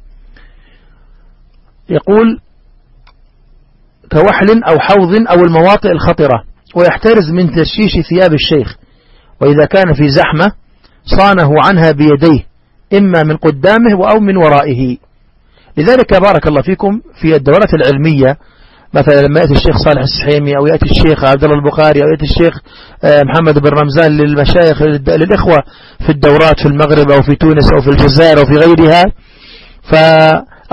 يقول كوحل أو حوض أو المواطئ الخطرة ويحترز من تشيش ثياب الشيخ. وإذا كان في زحمة صانه عنها بيديه إما من قدامه أو من ورائه. لذلك بارك الله فيكم في الدورات العلمية. مثلا لما يأتي الشيخ صالح السحيمي أو يأتي الشيخ عبد الله البخاري أو يأتي الشيخ آه، محمد بن رمزان للمشايخ للإخوة في الدورات في المغرب أو في تونس أو في الجزائر أو في غيرها. ف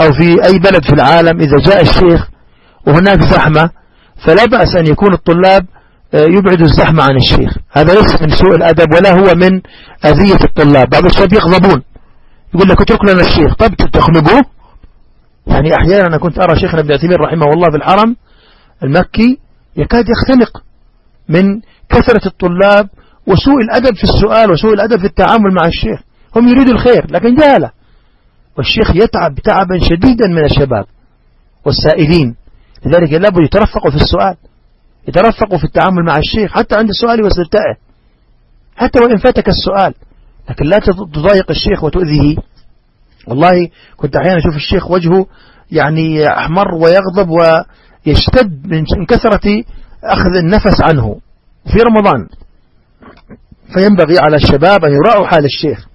أو في أي بلد في العالم إذا جاء الشيخ وهناك زحمة فلا بأس أن يكون الطلاب آه، يبعد الزحمة عن الشيخ. هذا ليس من سوء الأدب ولا هو من أذية الطلاب. بعض الشباب يغضبون يقول لك اترك لنا الشيخ. طب تخنقوه يعني أحيانا أنا كنت أرى شيخنا ابن عثيمين رحمه الله في الحرم المكي يكاد يختنق من كثرة الطلاب وسوء الأدب في السؤال وسوء الأدب في التعامل مع الشيخ. هم يريدوا الخير لكن جهلة. والشيخ يتعب تعبا شديدا من الشباب والسائلين. لذلك لابد يترفقوا في السؤال. يترفقوا في التعامل مع الشيخ حتى عند السؤال واستفتائه حتى وإن فاتك السؤال. لكن لا تضايق الشيخ وتؤذيه. والله كنت أحيانا أشوف الشيخ وجهه يعني أحمر ويغضب ويشتد من كثرة أخذ النفس عنه. في رمضان. فينبغي على الشباب أن يراعوا حال الشيخ.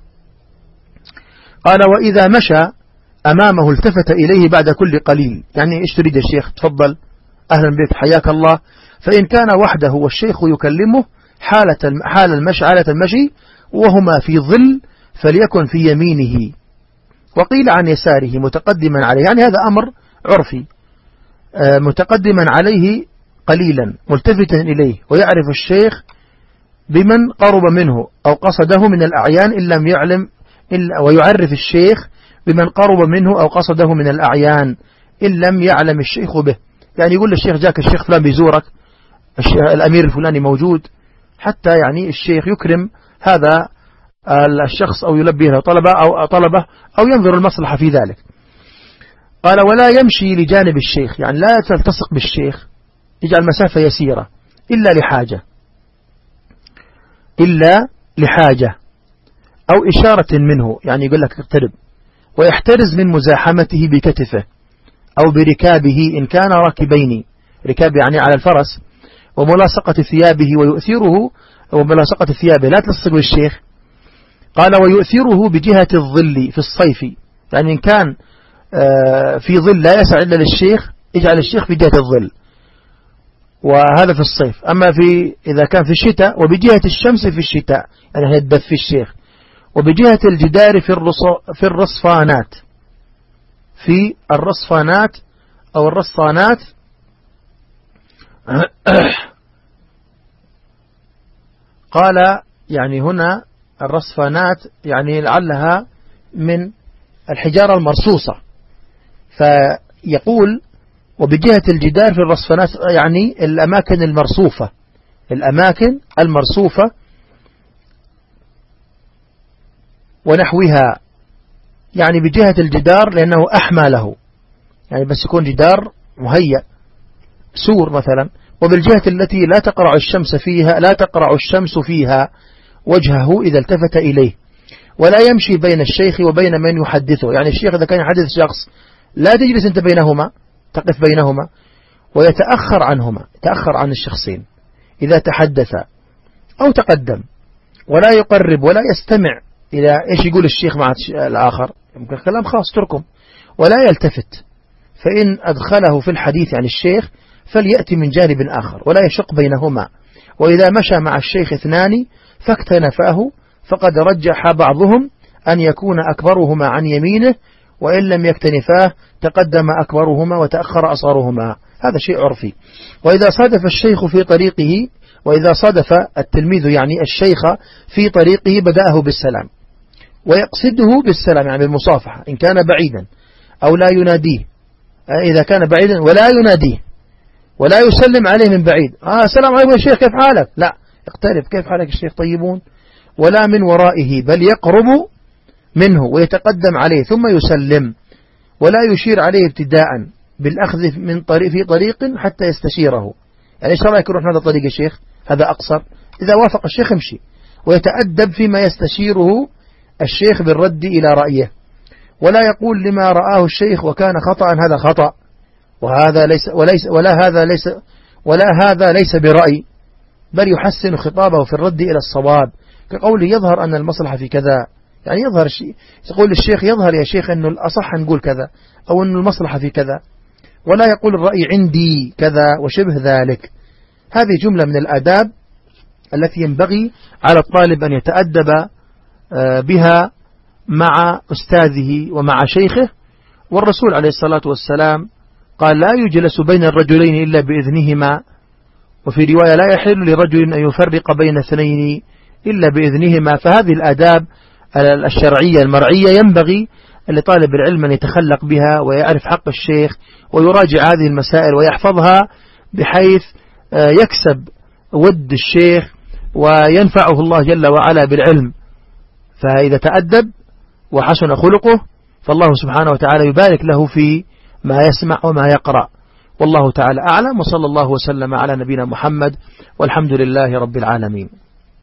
قال وإذا مشى أمامه التفت إليه بعد كل قليل. يعني إيش تريد يا شيخ؟ تفضل. أهلا بك حياك الله. فإن كان وحده والشيخ يكلمه حالة حال المشي حالة المشي وهما في ظل فليكن في يمينه. وقيل عن يساره متقدما عليه. يعني هذا أمر عرفي. آه، متقدما عليه قليلا ملتفتا إليه. ويعرف الشيخ بمن قرب منه أو قصده من الأعيان إن لم يعلم إلا ويعرف الشيخ بمن قرب منه أو قصده من الأعيان إن لم يعلم الشيخ به. يعني يقول للشيخ جاك الشيخ فلان بيزورك الأمير الفلاني موجود حتى يعني الشيخ يكرم هذا الشخص أو يلبي له طلبة أو طلبة أو ينظر المصلحة في ذلك. قال ولا يمشي لجانب الشيخ. يعني لا تلتصق بالشيخ يجعل مسافة يسيرة إلا لحاجة. إلا لحاجة أو إشارة منه. يعني يقول لك اقترب. ويحترز من مزاحمته بكتفه أو بركابه إن كان راكبين. ركاب يعني على الفرس. وملاصقة ثيابه ويؤثره وملاصقة ثيابه. لا تلصق بالشيخ. قال ويؤثره بجهة الظل في الصيف. يعني إن كان آه، في ظل لا يسع إلا للشيخ اجعل الشيخ في جهة الظل. وهذا في الصيف. أما في إذا كان في الشتاء وبجهة الشمس في الشتاء. يعني يدبث في الشيخ. وبجهة الجدار في في الرصفانات. في الرصفانات أو الرصانات. قال يعني هنا الرصفانات يعني لعلها من الحجارة المرصوصة. فيقول وبجهة الجدار في الرصفانات يعني الأماكن المرصوفة. الأماكن المرصوفة ونحوها يعني بجهة الجدار لأنه أحمى له. يعني بس يكون جدار مهيأ سور مثلا. وبالجهة التي لا تقرع الشمس فيها لا تقرع الشمس فيها وجهه إذا التفت إليه. ولا يمشي بين الشيخ وبين من يحدثه. يعني الشيخ إذا كان يحدث شخص لا تجلس أنت بينهما تقف بينهما ويتأخر عنهما يتأخر عن الشخصين إذا تحدث أو تقدم ولا يقرب ولا يستمع إلى إيش يقول الشيخ مع الآخر؟ يمكن كلام خاص تركم ولا يلتفت. فإن أدخله في الحديث عن الشيخ فليأتي من جانب آخر ولا يشق بينهما. وإذا مشى مع الشيخ اثنان فاكتنفاه فقد رجح بعضهم أن يكون أكبرهما عن يمينه وإن لم يكتنفاه تقدم أكبرهما وتأخر أصغرهما. هذا شيء عرفي. وإذا صادف الشيخ في طريقه وإذا صادف التلميذ يعني الشيخ في طريقه بدأه بالسلام. ويقصده بالسلام يعني بالمصافحة إن كان بعيدا أو لا يناديه. إذا كان بعيدا ولا يناديه ولا يسلم عليه من بعيد. آه السلام عليكم يا شيخ كيف حالك؟ لا اقترب كيف حالك يا شيخ؟ طيبون. ولا من ورائه بل يقرب منه ويتقدم عليه ثم يسلم ولا يشير عليه ابتداء بالأخذ من طريق في طريق حتى يستشيره. يعني إيش رأيك نروح هذا الطريق يا شيخ؟ هذا أقصر. إذا وافق الشيخ امشي ويتأدب فيما يستشيره الشيخ بالرد إلى رأيه. ولا يقول لما رآه الشيخ وكان خطأ هذا خطأ. وهذا ليس وليس ولا هذا ليس ولا هذا ليس برأي. بل يحسن خطابه في الرد إلى الصواب. كقوله يظهر أن المصلحة في كذا. يعني يظهر الشيء يقول الشيخ يظهر يا شيخ أنه الأصح نقول كذا. أو أنه المصلحة في كذا. ولا يقول الرأي عندي كذا وشبه ذلك. هذه جملة من الآداب التي ينبغي على الطالب أن يتأدب بها مع أستاذه ومع شيخه والرسول عليه الصلاة والسلام قال لا يجلس بين الرجلين إلا بإذنهما وفي رواية لا يحل لرجل أن يفرق بين اثنين إلا بإذنهما فهذه الآداب الشرعية المرعية ينبغي لطالب العلم أن يتخلق بها ويعرف حق الشيخ ويراجع هذه المسائل ويحفظها بحيث آه، يكسب ود الشيخ وينفعه الله جل وعلا بالعلم. فإذا تأدب وحسن خلقه فالله سبحانه وتعالى يبارك له في ما يسمع وما يقرأ. والله تعالى أعلم وصلى الله وسلم على نبينا محمد والحمد لله رب العالمين.